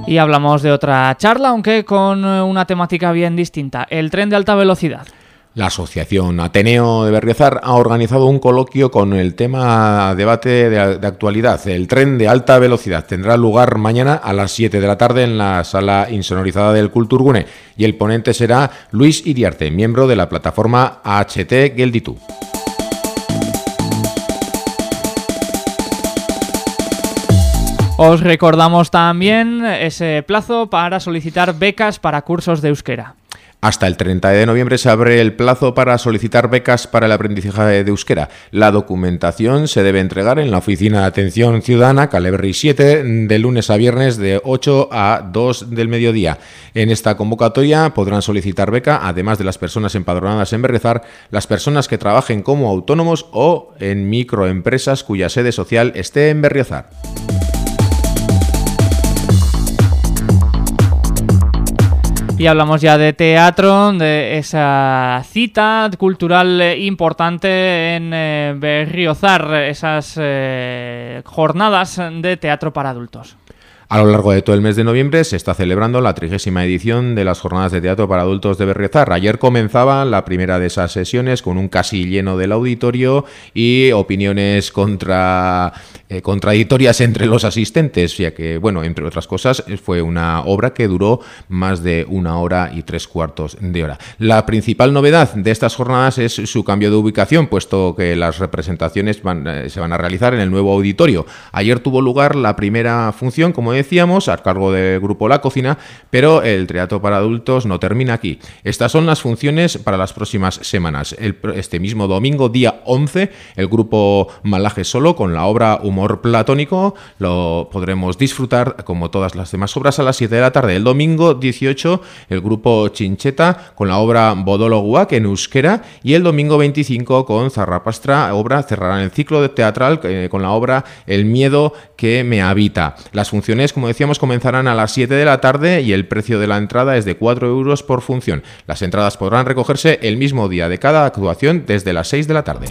Y hablamos de otra charla, aunque con una temática bien distinta, el tren de alta velocidad. La Asociación Ateneo de Berriozar ha organizado un coloquio con el tema debate de, actualidad. El tren de alta velocidad tendrá lugar mañana a las 7 de la tarde en la sala insonorizada del Culturgune y el ponente será Luis Iriarte, miembro de la plataforma HT Gelditu. Os recordamos también ese plazo para solicitar becas para cursos de euskera. Hasta el 30 de noviembre se abre el plazo para solicitar becas para el aprendizaje de euskera. La documentación se debe entregar en la Oficina de Atención Ciudadana, Caleberry 7, de lunes a viernes de 8 a 2 del mediodía. En esta convocatoria podrán solicitar beca, además de las personas empadronadas en Berrezar, las personas que trabajen como autónomos o en microempresas cuya sede social esté en Berriozar. Y hablamos ya de teatro, de esa cita cultural eh, importante en eh, Berriozar, esas eh, jornadas de teatro para adultos. A lo largo de todo el mes de noviembre se está celebrando la trigésima edición de las jornadas de teatro para adultos de Berriozar. Ayer comenzaba la primera de esas sesiones con un casi lleno del auditorio y opiniones contra, eh, contradictorias entre los asistentes, ya que, bueno, entre otras cosas, fue una obra que duró más de una hora y tres cuartos de hora. La principal novedad de estas jornadas es su cambio de ubicación, puesto que las representaciones eh, se van a realizar en el nuevo auditorio. Ayer tuvo lugar la primera función, como decíamos, a cargo del grupo La Cocina, pero el teatro para adultos no termina aquí. Estas son las funciones para las próximas semanas. este mismo domingo, día 11, el grupo Malaje Solo con la obra Humor Platónico lo podremos disfrutar como todas las demás obras a las 7 de la tarde. El domingo 18, el grupo Chincheta con la obra Bodolo Guac en euskera y el domingo 25 con Zarrapastra, obra cerrarán el ciclo de teatral eh, con la obra El miedo que me habita. Las funciones como decíamos, comenzarán a las 7 de la tarde y el precio de la entrada es de 4 euros por función. Las entradas podrán recogerse el mismo día de cada actuación desde las 6 de la tarde.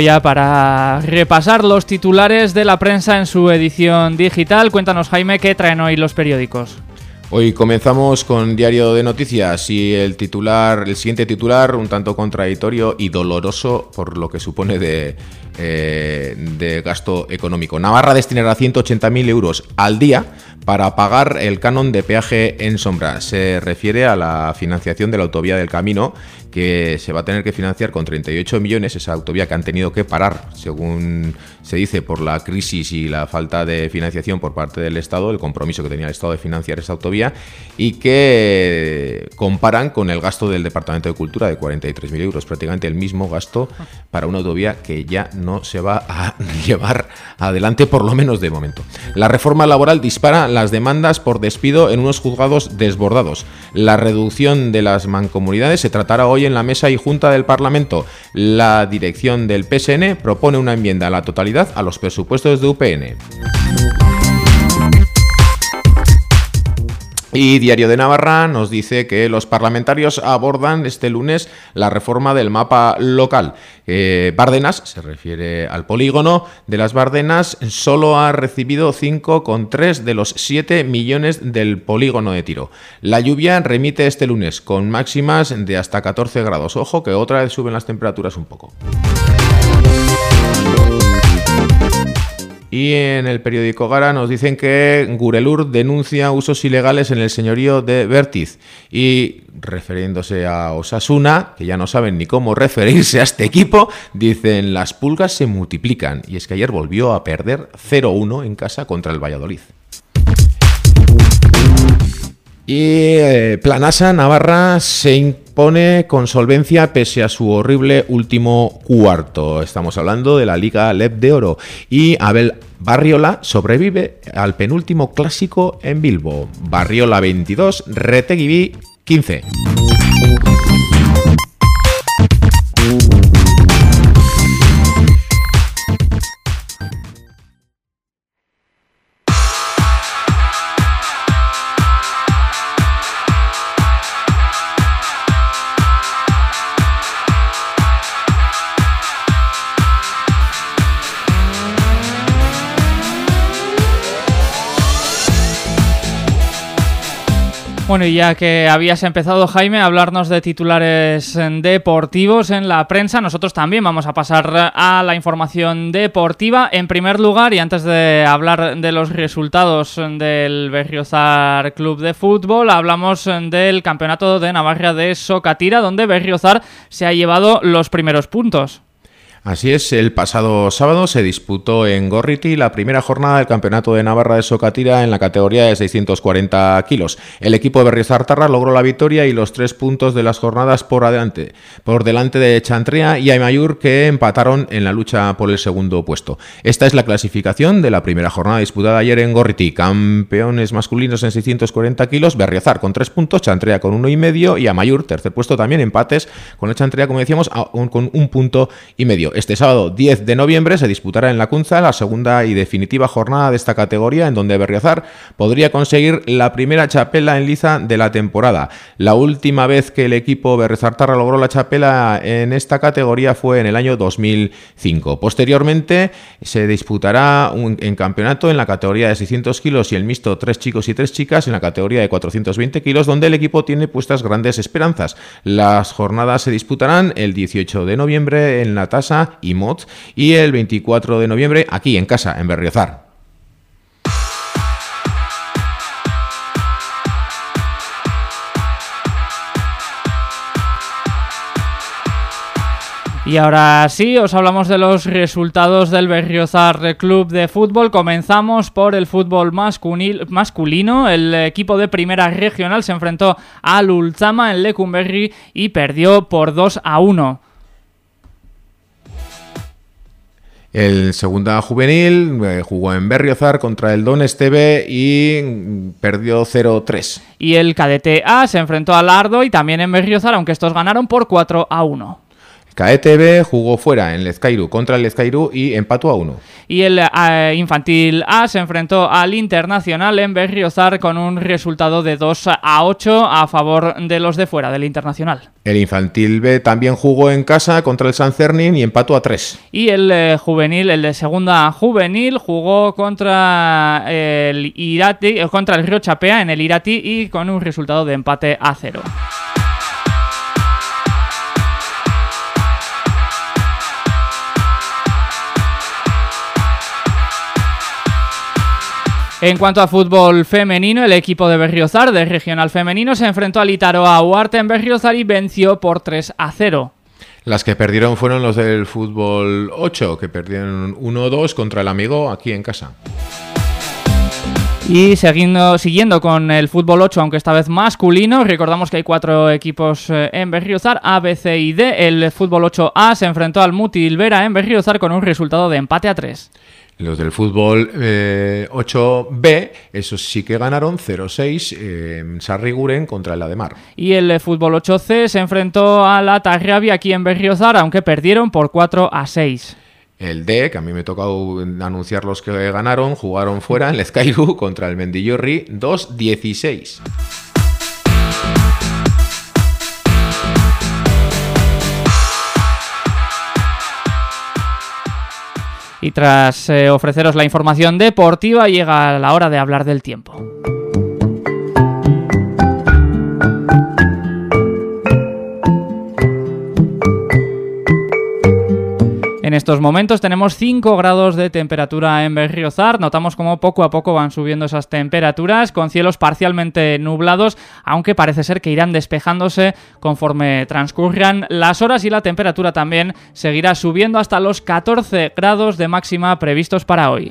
Ya para repasar los titulares de la prensa en su edición digital. Cuéntanos, Jaime, ¿qué traen hoy los periódicos? Hoy comenzamos con Diario de Noticias y el titular, el siguiente titular, un tanto contradictorio y doloroso por lo que supone de eh, de gasto económico. Navarra destinará 180.000 euros al día para pagar el canon de peaje en sombra. Se refiere a la financiación de la autovía del camino que se va a tener que financiar con 38 millones esa autovía que han tenido que parar, según se dice, por la crisis y la falta de financiación por parte del Estado, el compromiso que tenía el Estado de financiar esa autovía, y que comparan con el gasto del Departamento de Cultura de 43.000 euros, prácticamente el mismo gasto para una autovía que ya no se va a *laughs* llevar adelante, por lo menos de momento. La reforma laboral dispara las demandas por despido en unos juzgados desbordados. La reducción de las mancomunidades se tratará hoy en la mesa y junta del Parlamento. La dirección del PSN propone una enmienda a la totalidad a los presupuestos de UPN. Y Diario de Navarra nos dice que los parlamentarios abordan este lunes la reforma del mapa local. Eh, Bárdenas, se refiere al polígono de las Bardenas, solo ha recibido 5,3 de los 7 millones del polígono de tiro. La lluvia remite este lunes con máximas de hasta 14 grados. Ojo que otra vez suben las temperaturas un poco. Y en el periódico Gara nos dicen que Gurelur denuncia usos ilegales en el señorío de Vertiz. Y refiriéndose a Osasuna, que ya no saben ni cómo referirse a este equipo, dicen las pulgas se multiplican. Y es que ayer volvió a perder 0-1 en casa contra el Valladolid. Y eh, Planasa Navarra se impone con solvencia pese a su horrible último cuarto. Estamos hablando de la Liga LEP de Oro. Y Abel Barriola sobrevive al penúltimo clásico en Bilbo. Barriola 22, Retegui 15. Bueno, y ya que habías empezado, Jaime, a hablarnos de titulares deportivos en la prensa, nosotros también vamos a pasar a la información deportiva. En primer lugar, y antes de hablar de los resultados del Berriozar Club de Fútbol, hablamos del campeonato de Navarra de Socatira, donde Berriozar se ha llevado los primeros puntos. Así es, el pasado sábado se disputó en Gorriti la primera jornada del Campeonato de Navarra de Socatira en la categoría de 640 kilos. El equipo de Berriozartarra logró la victoria y los tres puntos de las jornadas por adelante, por delante de Chantria y Aymayur que empataron en la lucha por el segundo puesto. Esta es la clasificación de la primera jornada disputada ayer en Gorriti. Campeones masculinos en 640 kilos, Berriozar con tres puntos, Chantrea con uno y medio y Amayur, tercer puesto también, empates con el Chantrea, como decíamos, con un punto y medio. Este sábado 10 de noviembre se disputará en la Cunza la segunda y definitiva jornada de esta categoría en donde Berriozar podría conseguir la primera chapela en liza de la temporada. La última vez que el equipo Berriozartarra logró la chapela en esta categoría fue en el año 2005. Posteriormente se disputará un en campeonato en la categoría de 600 kilos y el mixto tres chicos y tres chicas en la categoría de 420 kilos donde el equipo tiene puestas grandes esperanzas. Las jornadas se disputarán el 18 de noviembre en la tasa y el 24 de noviembre aquí en casa, en Berriozar. Y ahora sí, os hablamos de los resultados del Berriozar Club de Fútbol. Comenzamos por el fútbol masculino. El equipo de primera regional se enfrentó al Ulzama en Lecumberri y perdió por 2 a 1. El segunda juvenil eh, jugó en Berriozar contra el Don Esteve y perdió 0-3. Y el cadete A se enfrentó al Ardo y también en Berriozar, aunque estos ganaron por 4 a 1. KETB jugó fuera en Lezcairu contra el Lezcairu y empató a 1. Y el eh, infantil A se enfrentó al Internacional en Berriozar con un resultado de 2 a 8 a favor de los de fuera del Internacional. El infantil B también jugó en casa contra el San Cernin y empató a 3. Y el eh, juvenil, el de segunda juvenil, jugó contra el Irati, eh, contra el Río Chapea en el Irati y con un resultado de empate a 0. En cuanto a fútbol femenino, el equipo de Berriozar de Regional Femenino se enfrentó al Itaroa Huarte en Berriozar y venció por 3 a 0. Las que perdieron fueron los del fútbol 8, que perdieron 1-2 contra el amigo aquí en casa. Y siguiendo, siguiendo con el fútbol 8, aunque esta vez masculino, recordamos que hay cuatro equipos eh, en Berriozar, A, B, C y D. El fútbol 8A se enfrentó al Muti en Berriozar con un resultado de empate a 3. Los del fútbol eh, 8B, esos sí que ganaron 0-6 eh, en Sarriguren contra el Ademar. Y el eh, fútbol 8C se enfrentó a la Tarriabia aquí en Berriozar, aunque perdieron por 4 a 6. El D, que a mí me ha tocado anunciar los que ganaron, jugaron fuera en el Skyroo contra el Mendillorri 2-16. Y tras eh, ofreceros la información deportiva, llega la hora de hablar del tiempo. En estos momentos tenemos 5 grados de temperatura en Berriozar. Notamos como poco a poco van subiendo esas temperaturas con cielos parcialmente nublados, aunque parece ser que irán despejándose conforme transcurran las horas y la temperatura también seguirá subiendo hasta los 14 grados de máxima previstos para hoy.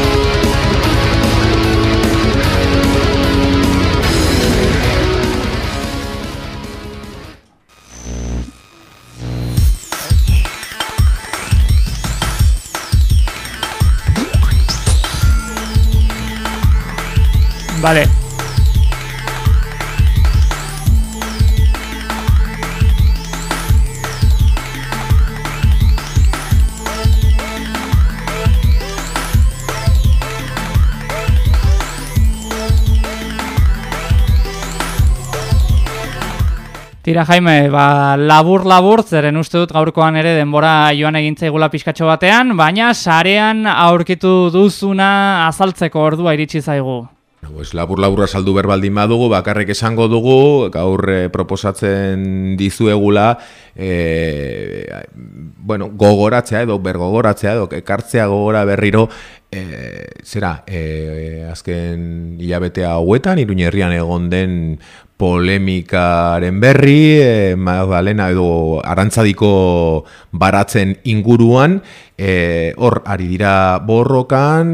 Vale. Tira Jaime, ba, labur labur, zeren uste dut gaurkoan ere denbora joan egintzaigula pixkatxo batean, baina sarean aurkitu duzuna azaltzeko ordua iritsi zaigu. Pues labur laburra saldu berbaldin badugu, bakarrik esango dugu, gaur eh, proposatzen dizuegula, eh, bueno, gogoratzea edo bergogoratzea edo ekartzea gogora berriro, eh, zera, eh, azken hilabetea hauetan, iruñerrian egon den polemikaren berri, e, Magdalena edo arantzadiko baratzen inguruan, e, hor ari dira borrokan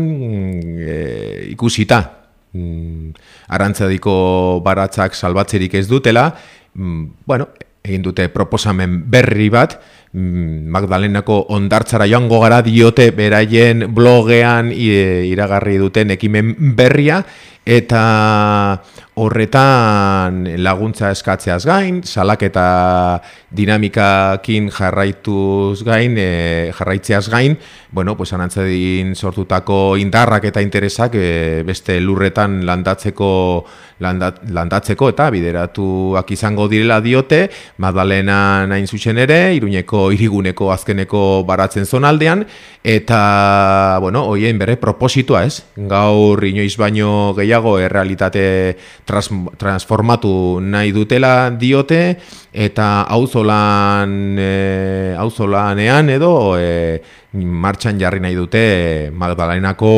e, ikusita mm, arantzadiko baratzak salbatzerik ez dutela, mm, bueno, egin dute proposamen berri bat, mm, Magdalenako ondartzara joango gara diote beraien blogean iragarri duten ekimen berria, eta horretan laguntza eskatzeaz gain, salaketa dinamikakin jarraituz gain, e, jarraitzeaz gain, bueno, pues anantzadin sortutako indarrak eta interesak e, beste lurretan landatzeko landat, landatzeko eta bideratuak izango direla diote, Madalena nain zuzen ere, iruñeko iriguneko azkeneko baratzen zonaldean, eta, bueno, hoien bere propositoa ez, gaur inoiz baino gehiago errealitate trans, transformatu nahi dutela diote, eta auzolan e, auzolanean edo e, martxan jarri nahi dute Magdalenako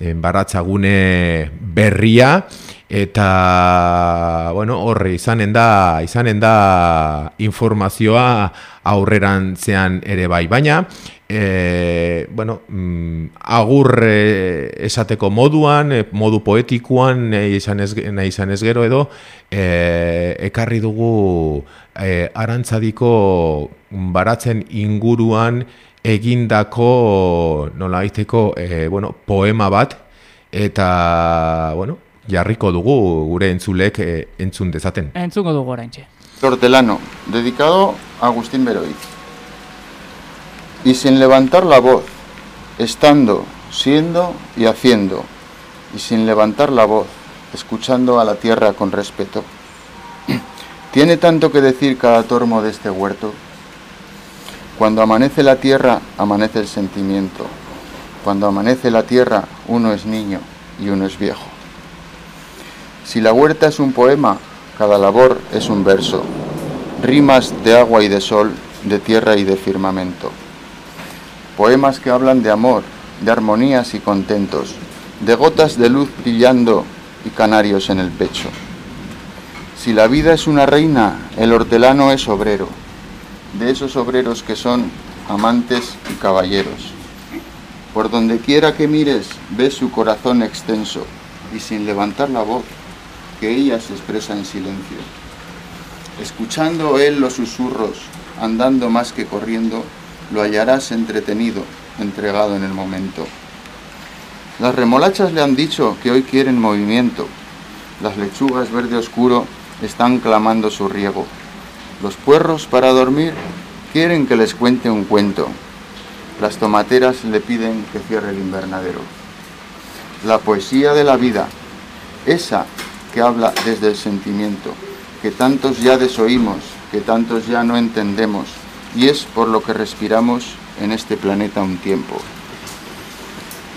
e, baratzagune berria, eta bueno, horre izanen da, izanen da informazioa aurrerantzean ere bai, baina e, bueno, mm, agur esateko moduan, e, modu poetikoan nahi izan ez, gero edo e, ekarri dugu e, arantzadiko baratzen inguruan egindako nola e, bueno, poema bat. Eta bueno, jarriko dugu gure entzulek e, entzun dezaten. Entzuko dugu oraintxe. Tortelano, dedicado a Agustín Beroiz. y sin levantar la voz, estando, siendo y haciendo, y sin levantar la voz, escuchando a la tierra con respeto. *clears throat* Tiene tanto que decir cada tormo de este huerto. Cuando amanece la tierra, amanece el sentimiento. Cuando amanece la tierra, uno es niño y uno es viejo. Si la huerta es un poema, cada labor es un verso. Rimas de agua y de sol, de tierra y de firmamento. Poemas que hablan de amor, de armonías y contentos, de gotas de luz brillando y canarios en el pecho. Si la vida es una reina, el hortelano es obrero, de esos obreros que son amantes y caballeros. Por donde quiera que mires, ves su corazón extenso y sin levantar la voz, que ella se expresa en silencio. Escuchando él los susurros, andando más que corriendo, lo hallarás entretenido, entregado en el momento. Las remolachas le han dicho que hoy quieren movimiento. Las lechugas verde oscuro están clamando su riego. Los puerros para dormir quieren que les cuente un cuento. Las tomateras le piden que cierre el invernadero. La poesía de la vida, esa que habla desde el sentimiento, que tantos ya desoímos, que tantos ya no entendemos, y es por lo que respiramos en este planeta un tiempo.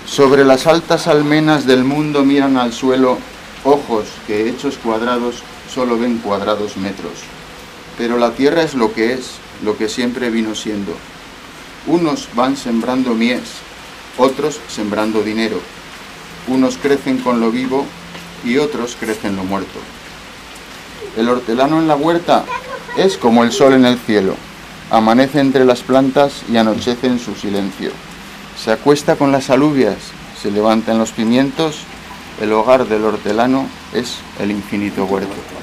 Sobre las altas almenas del mundo miran al suelo ojos que hechos cuadrados solo ven cuadrados metros. Pero la tierra es lo que es, lo que siempre vino siendo. Unos van sembrando mies, otros sembrando dinero. Unos crecen con lo vivo y otros crecen lo muerto. El hortelano en la huerta es como el sol en el cielo. Amanece entre las plantas y anochece en su silencio. Se acuesta con las alubias, se levanta en los pimientos. El hogar del hortelano es el infinito huerto.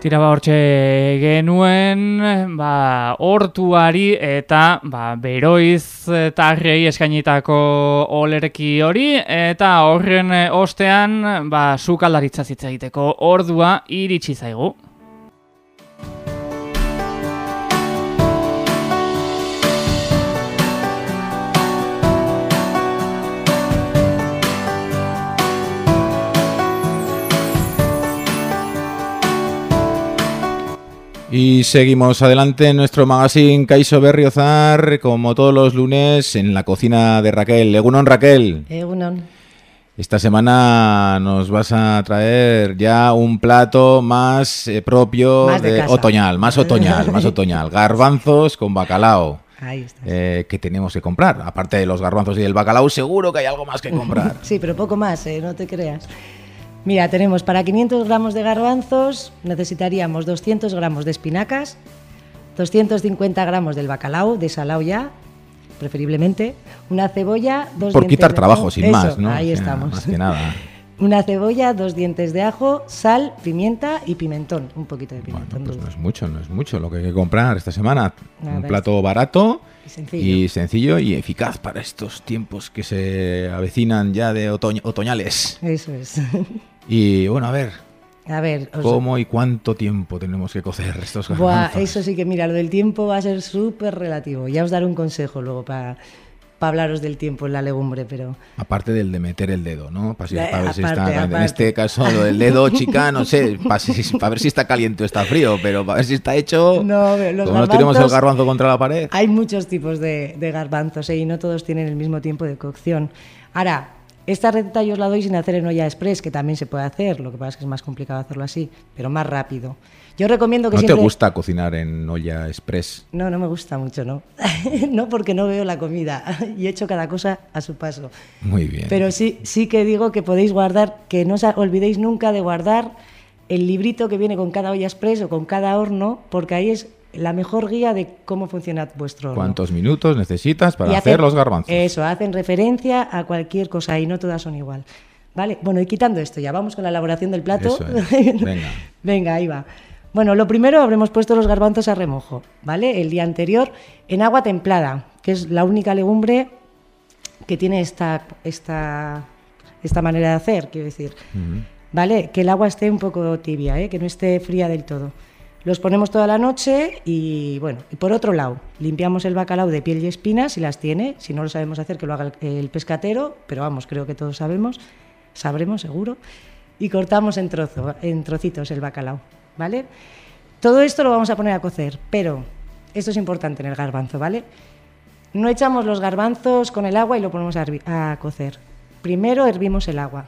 Tira ba hortxe genuen, ba, hortuari eta ba, beroiz tarrei eskainitako olerki hori, eta horren ostean ba, sukaldaritza zitza egiteko ordua iritsi zaigu. Y seguimos adelante en nuestro magazine Caiso Berriozar, como todos los lunes, en la cocina de Raquel. Egunon, Raquel. Egunon. Esta semana nos vas a traer ya un plato más eh, propio Más de otoñal, más otoñal, más *laughs* otoñal. Garbanzos con bacalao. Ahí está. eh, que tenemos que comprar. Aparte de los garbanzos y del bacalao, seguro que hay algo más que comprar. *laughs* Sí, pero poco más, ¿eh? no te creas. Mira, tenemos para 500 gramos de garbanzos necesitaríamos 200 gramos de espinacas, 250 gramos del bacalao, desalado ya, preferiblemente, una cebolla, dos Por dientes quitar de trabajo, ajo. sin Eso, más, ¿no? Ahí estamos. Más que nada. *laughs* Una cebolla, dos dientes de ajo, sal, pimienta y pimentón, un poquito de Bueno, pimentón. pues no es mucho, no es mucho lo que hay que comprar esta semana. Nada, un plato barato Y sencillo. y sencillo y eficaz para estos tiempos que se avecinan ya de otoño- otoñales. Eso es. *laughs* Y bueno, a ver, A ver, ¿cómo y cuánto tiempo tenemos que cocer estos Buah, garbanzos? eso sí que mira, lo del tiempo va a ser súper relativo. Ya os daré un consejo luego para hablaros del tiempo en la legumbre, pero Aparte del de meter el dedo, ¿no? Para, si- Eh, para ver si aparte, está, en este caso, lo del dedo, chica, no sé, para, si- para ver si está caliente o está frío, pero para ver si está hecho. No, pero los como no tenemos el garbanzo contra la pared. hay muchos tipos de, de garbanzos ¿eh? y no todos tienen el mismo tiempo de cocción. Ahora, esta receta yo os la doy sin hacer en olla express, que también se puede hacer, lo que pasa es que es más complicado hacerlo así, pero más rápido. Yo recomiendo que ¿No siempre... te gusta cocinar en olla express? No, no me gusta mucho, ¿no? *laughs* no porque no veo la comida *laughs* y echo cada cosa a su paso. Muy bien. Pero sí, sí que digo que podéis guardar, que no os olvidéis nunca de guardar el librito que viene con cada olla express o con cada horno, porque ahí es la mejor guía de cómo funciona vuestro horno. ¿Cuántos minutos necesitas para hacer los garbanzos? Eso, hacen referencia a cualquier cosa y no todas son igual. Vale, bueno, y quitando esto, ya vamos con la elaboración del plato. Es. *laughs* Venga. Venga, ahí va. Bueno, lo primero habremos puesto los garbanzos a remojo, ¿vale? El día anterior en agua templada, que es la única legumbre que tiene esta, esta, esta manera de hacer, quiero decir. ¿vale? Que el agua esté un poco tibia, ¿eh? que no esté fría del todo. Los ponemos toda la noche y bueno, y por otro lado, limpiamos el bacalao de piel y espinas si las tiene, si no lo sabemos hacer que lo haga el, pescatero, pero vamos, creo que todos sabemos, sabremos seguro, y cortamos en trozo, en trocitos el bacalao, ¿vale? Todo esto lo vamos a poner a cocer, pero esto es importante en el garbanzo, ¿vale? No echamos los garbanzos con el agua y lo ponemos a cocer. Primero hervimos el agua,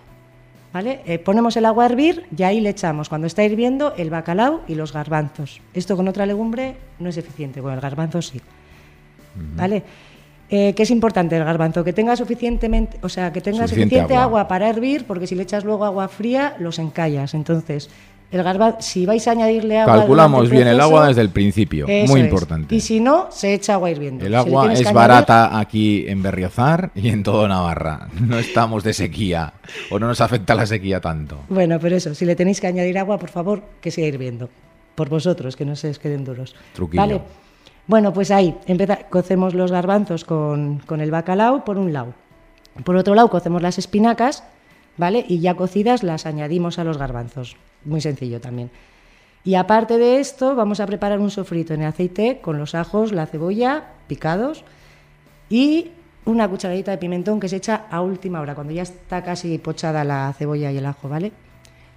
¿vale? Eh, ponemos el agua a hervir y ahí le echamos, cuando está hirviendo, el bacalao y los garbanzos. Esto con otra legumbre no es eficiente, con el garbanzo sí, ¿vale? Eh, ¿Qué es importante el garbanzo? Que tenga suficientemente, o sea, que tenga Suficiente suficiente, agua. agua. para hervir, porque si le echas luego agua fría, los encallas. Entonces, el garbanzo, si vais a añadirle agua... Calculamos bien el agua desde el principio, muy es. importante. Y si no, se echa agua hirviendo. El agua es añadir- barata aquí en Berriozar y en todo Navarra. No estamos de sequía o no nos afecta la sequía tanto. Bueno, pero eso, si le tenéis que añadir agua, por favor, que siga hirviendo. Por vosotros, que no se os queden duros. Truquillo. Vale. Bueno, pues ahí, empeza- cocemos los garbanzos con, con el bacalao por un lado. Por otro lado, cocemos las espinacas, ¿vale? Y ya cocidas las añadimos a los garbanzos. Muy sencillo también. Y aparte de esto, vamos a preparar un sofrito en aceite con los ajos, la cebolla picados y una cucharadita de pimentón que se echa a última hora, cuando ya está casi pochada la cebolla y el ajo, ¿vale?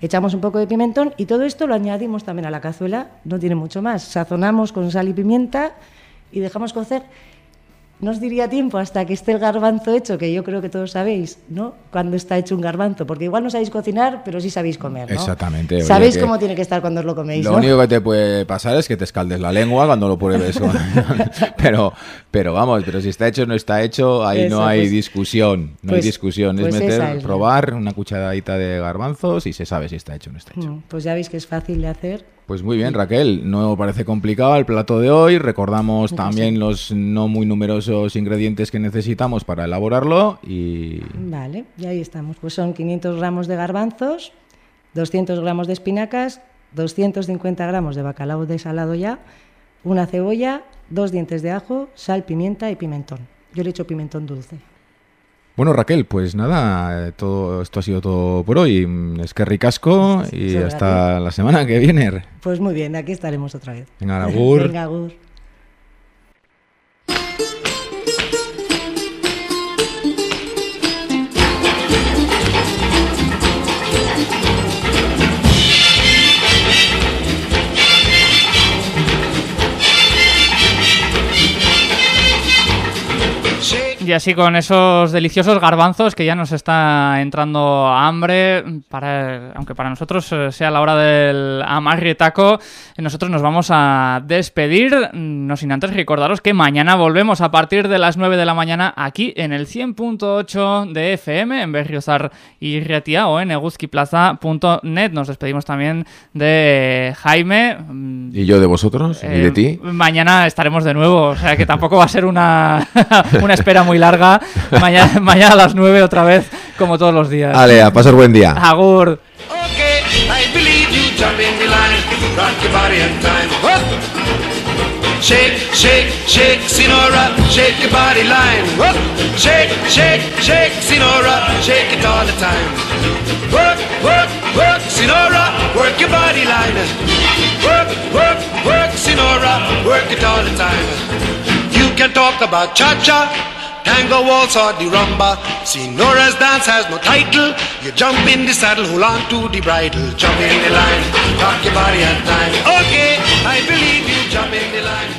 Echamos un poco de pimentón y todo esto lo añadimos también a la cazuela, no tiene mucho más. Sazonamos con sal y pimienta y dejamos cocer. No os diría tiempo hasta que esté el garbanzo hecho, que yo creo que todos sabéis, ¿no? Cuando está hecho un garbanzo, porque igual no sabéis cocinar, pero sí sabéis comer, ¿no? Exactamente, Sabéis cómo tiene que estar cuando os lo coméis, Lo ¿no? único que te puede pasar es que te escaldes la lengua cuando lo pruebes. *laughs* *laughs* pero, pero vamos, pero si está hecho no está hecho, ahí Eso, no hay pues- discusión. No hay pues- discusión. pues es esa meter, es probar una cucharadita de garbanzos y se sabe si está hecho o no está hecho. Mm, Pues ya veis que es fácil de hacer. Pues muy bien, Raquel. No parece complicado el plato de hoy. Recordamos también los no muy numerosos ingredientes que necesitamos para elaborarlo y Vale, y ahí estamos. Pues son 500 gramos de garbanzos, 200 gramos de espinacas, 250 gramos de bacalao desalado ya, una cebolla, dos dientes de ajo, sal, pimienta y pimentón. Yo le echo pimentón dulce. Bueno, Raquel, pues nada, eh, todo esto ha sido todo por hoy. Mm, Es que ricasco y hasta la semana que viene. Pues muy bien, aquí estaremos otra vez. Venga, agur. *laughs* Venga, agur. Y así con esos deliciosos garbanzos que ya nos está entrando hambre, para, aunque para nosotros eh, sea la hora del amarre taco, nosotros nos vamos a despedir, mm, no sin antes recordaros que mañana volvemos a partir de las 9 de la mañana aquí en el 100.8 de FM en Berriozar y Riatia o en eguzquiplaza.net. Nos despedimos también de Jaime. mm, ¿Y yo de vosotros? ¿Y de eh, ti? Mañana estaremos de nuevo, o sea que tampoco va a ser una, *laughs* una espera muy larga. *laughs* Mañana, mañana a las 9 otra vez, como todos los días. Ale, a pasar buen día. Agur. Okay, I believe you jump in the line, rock your body in time. Whoop. Shake, shake, shake, Sinora, shake your body line. Whoop. Shake, shake, shake, Sinora, shake it all the time. Work, work, work, Sinora, work your body line. Work, work, work, Sinora, work it all the time. You can talk about cha-cha, tango waltz or the rumba. Senora's dance has no title. You jump in the saddle, hold on to the bridle. Jump in the line, rock your body and time. Okay, I believe you. Jump in the line.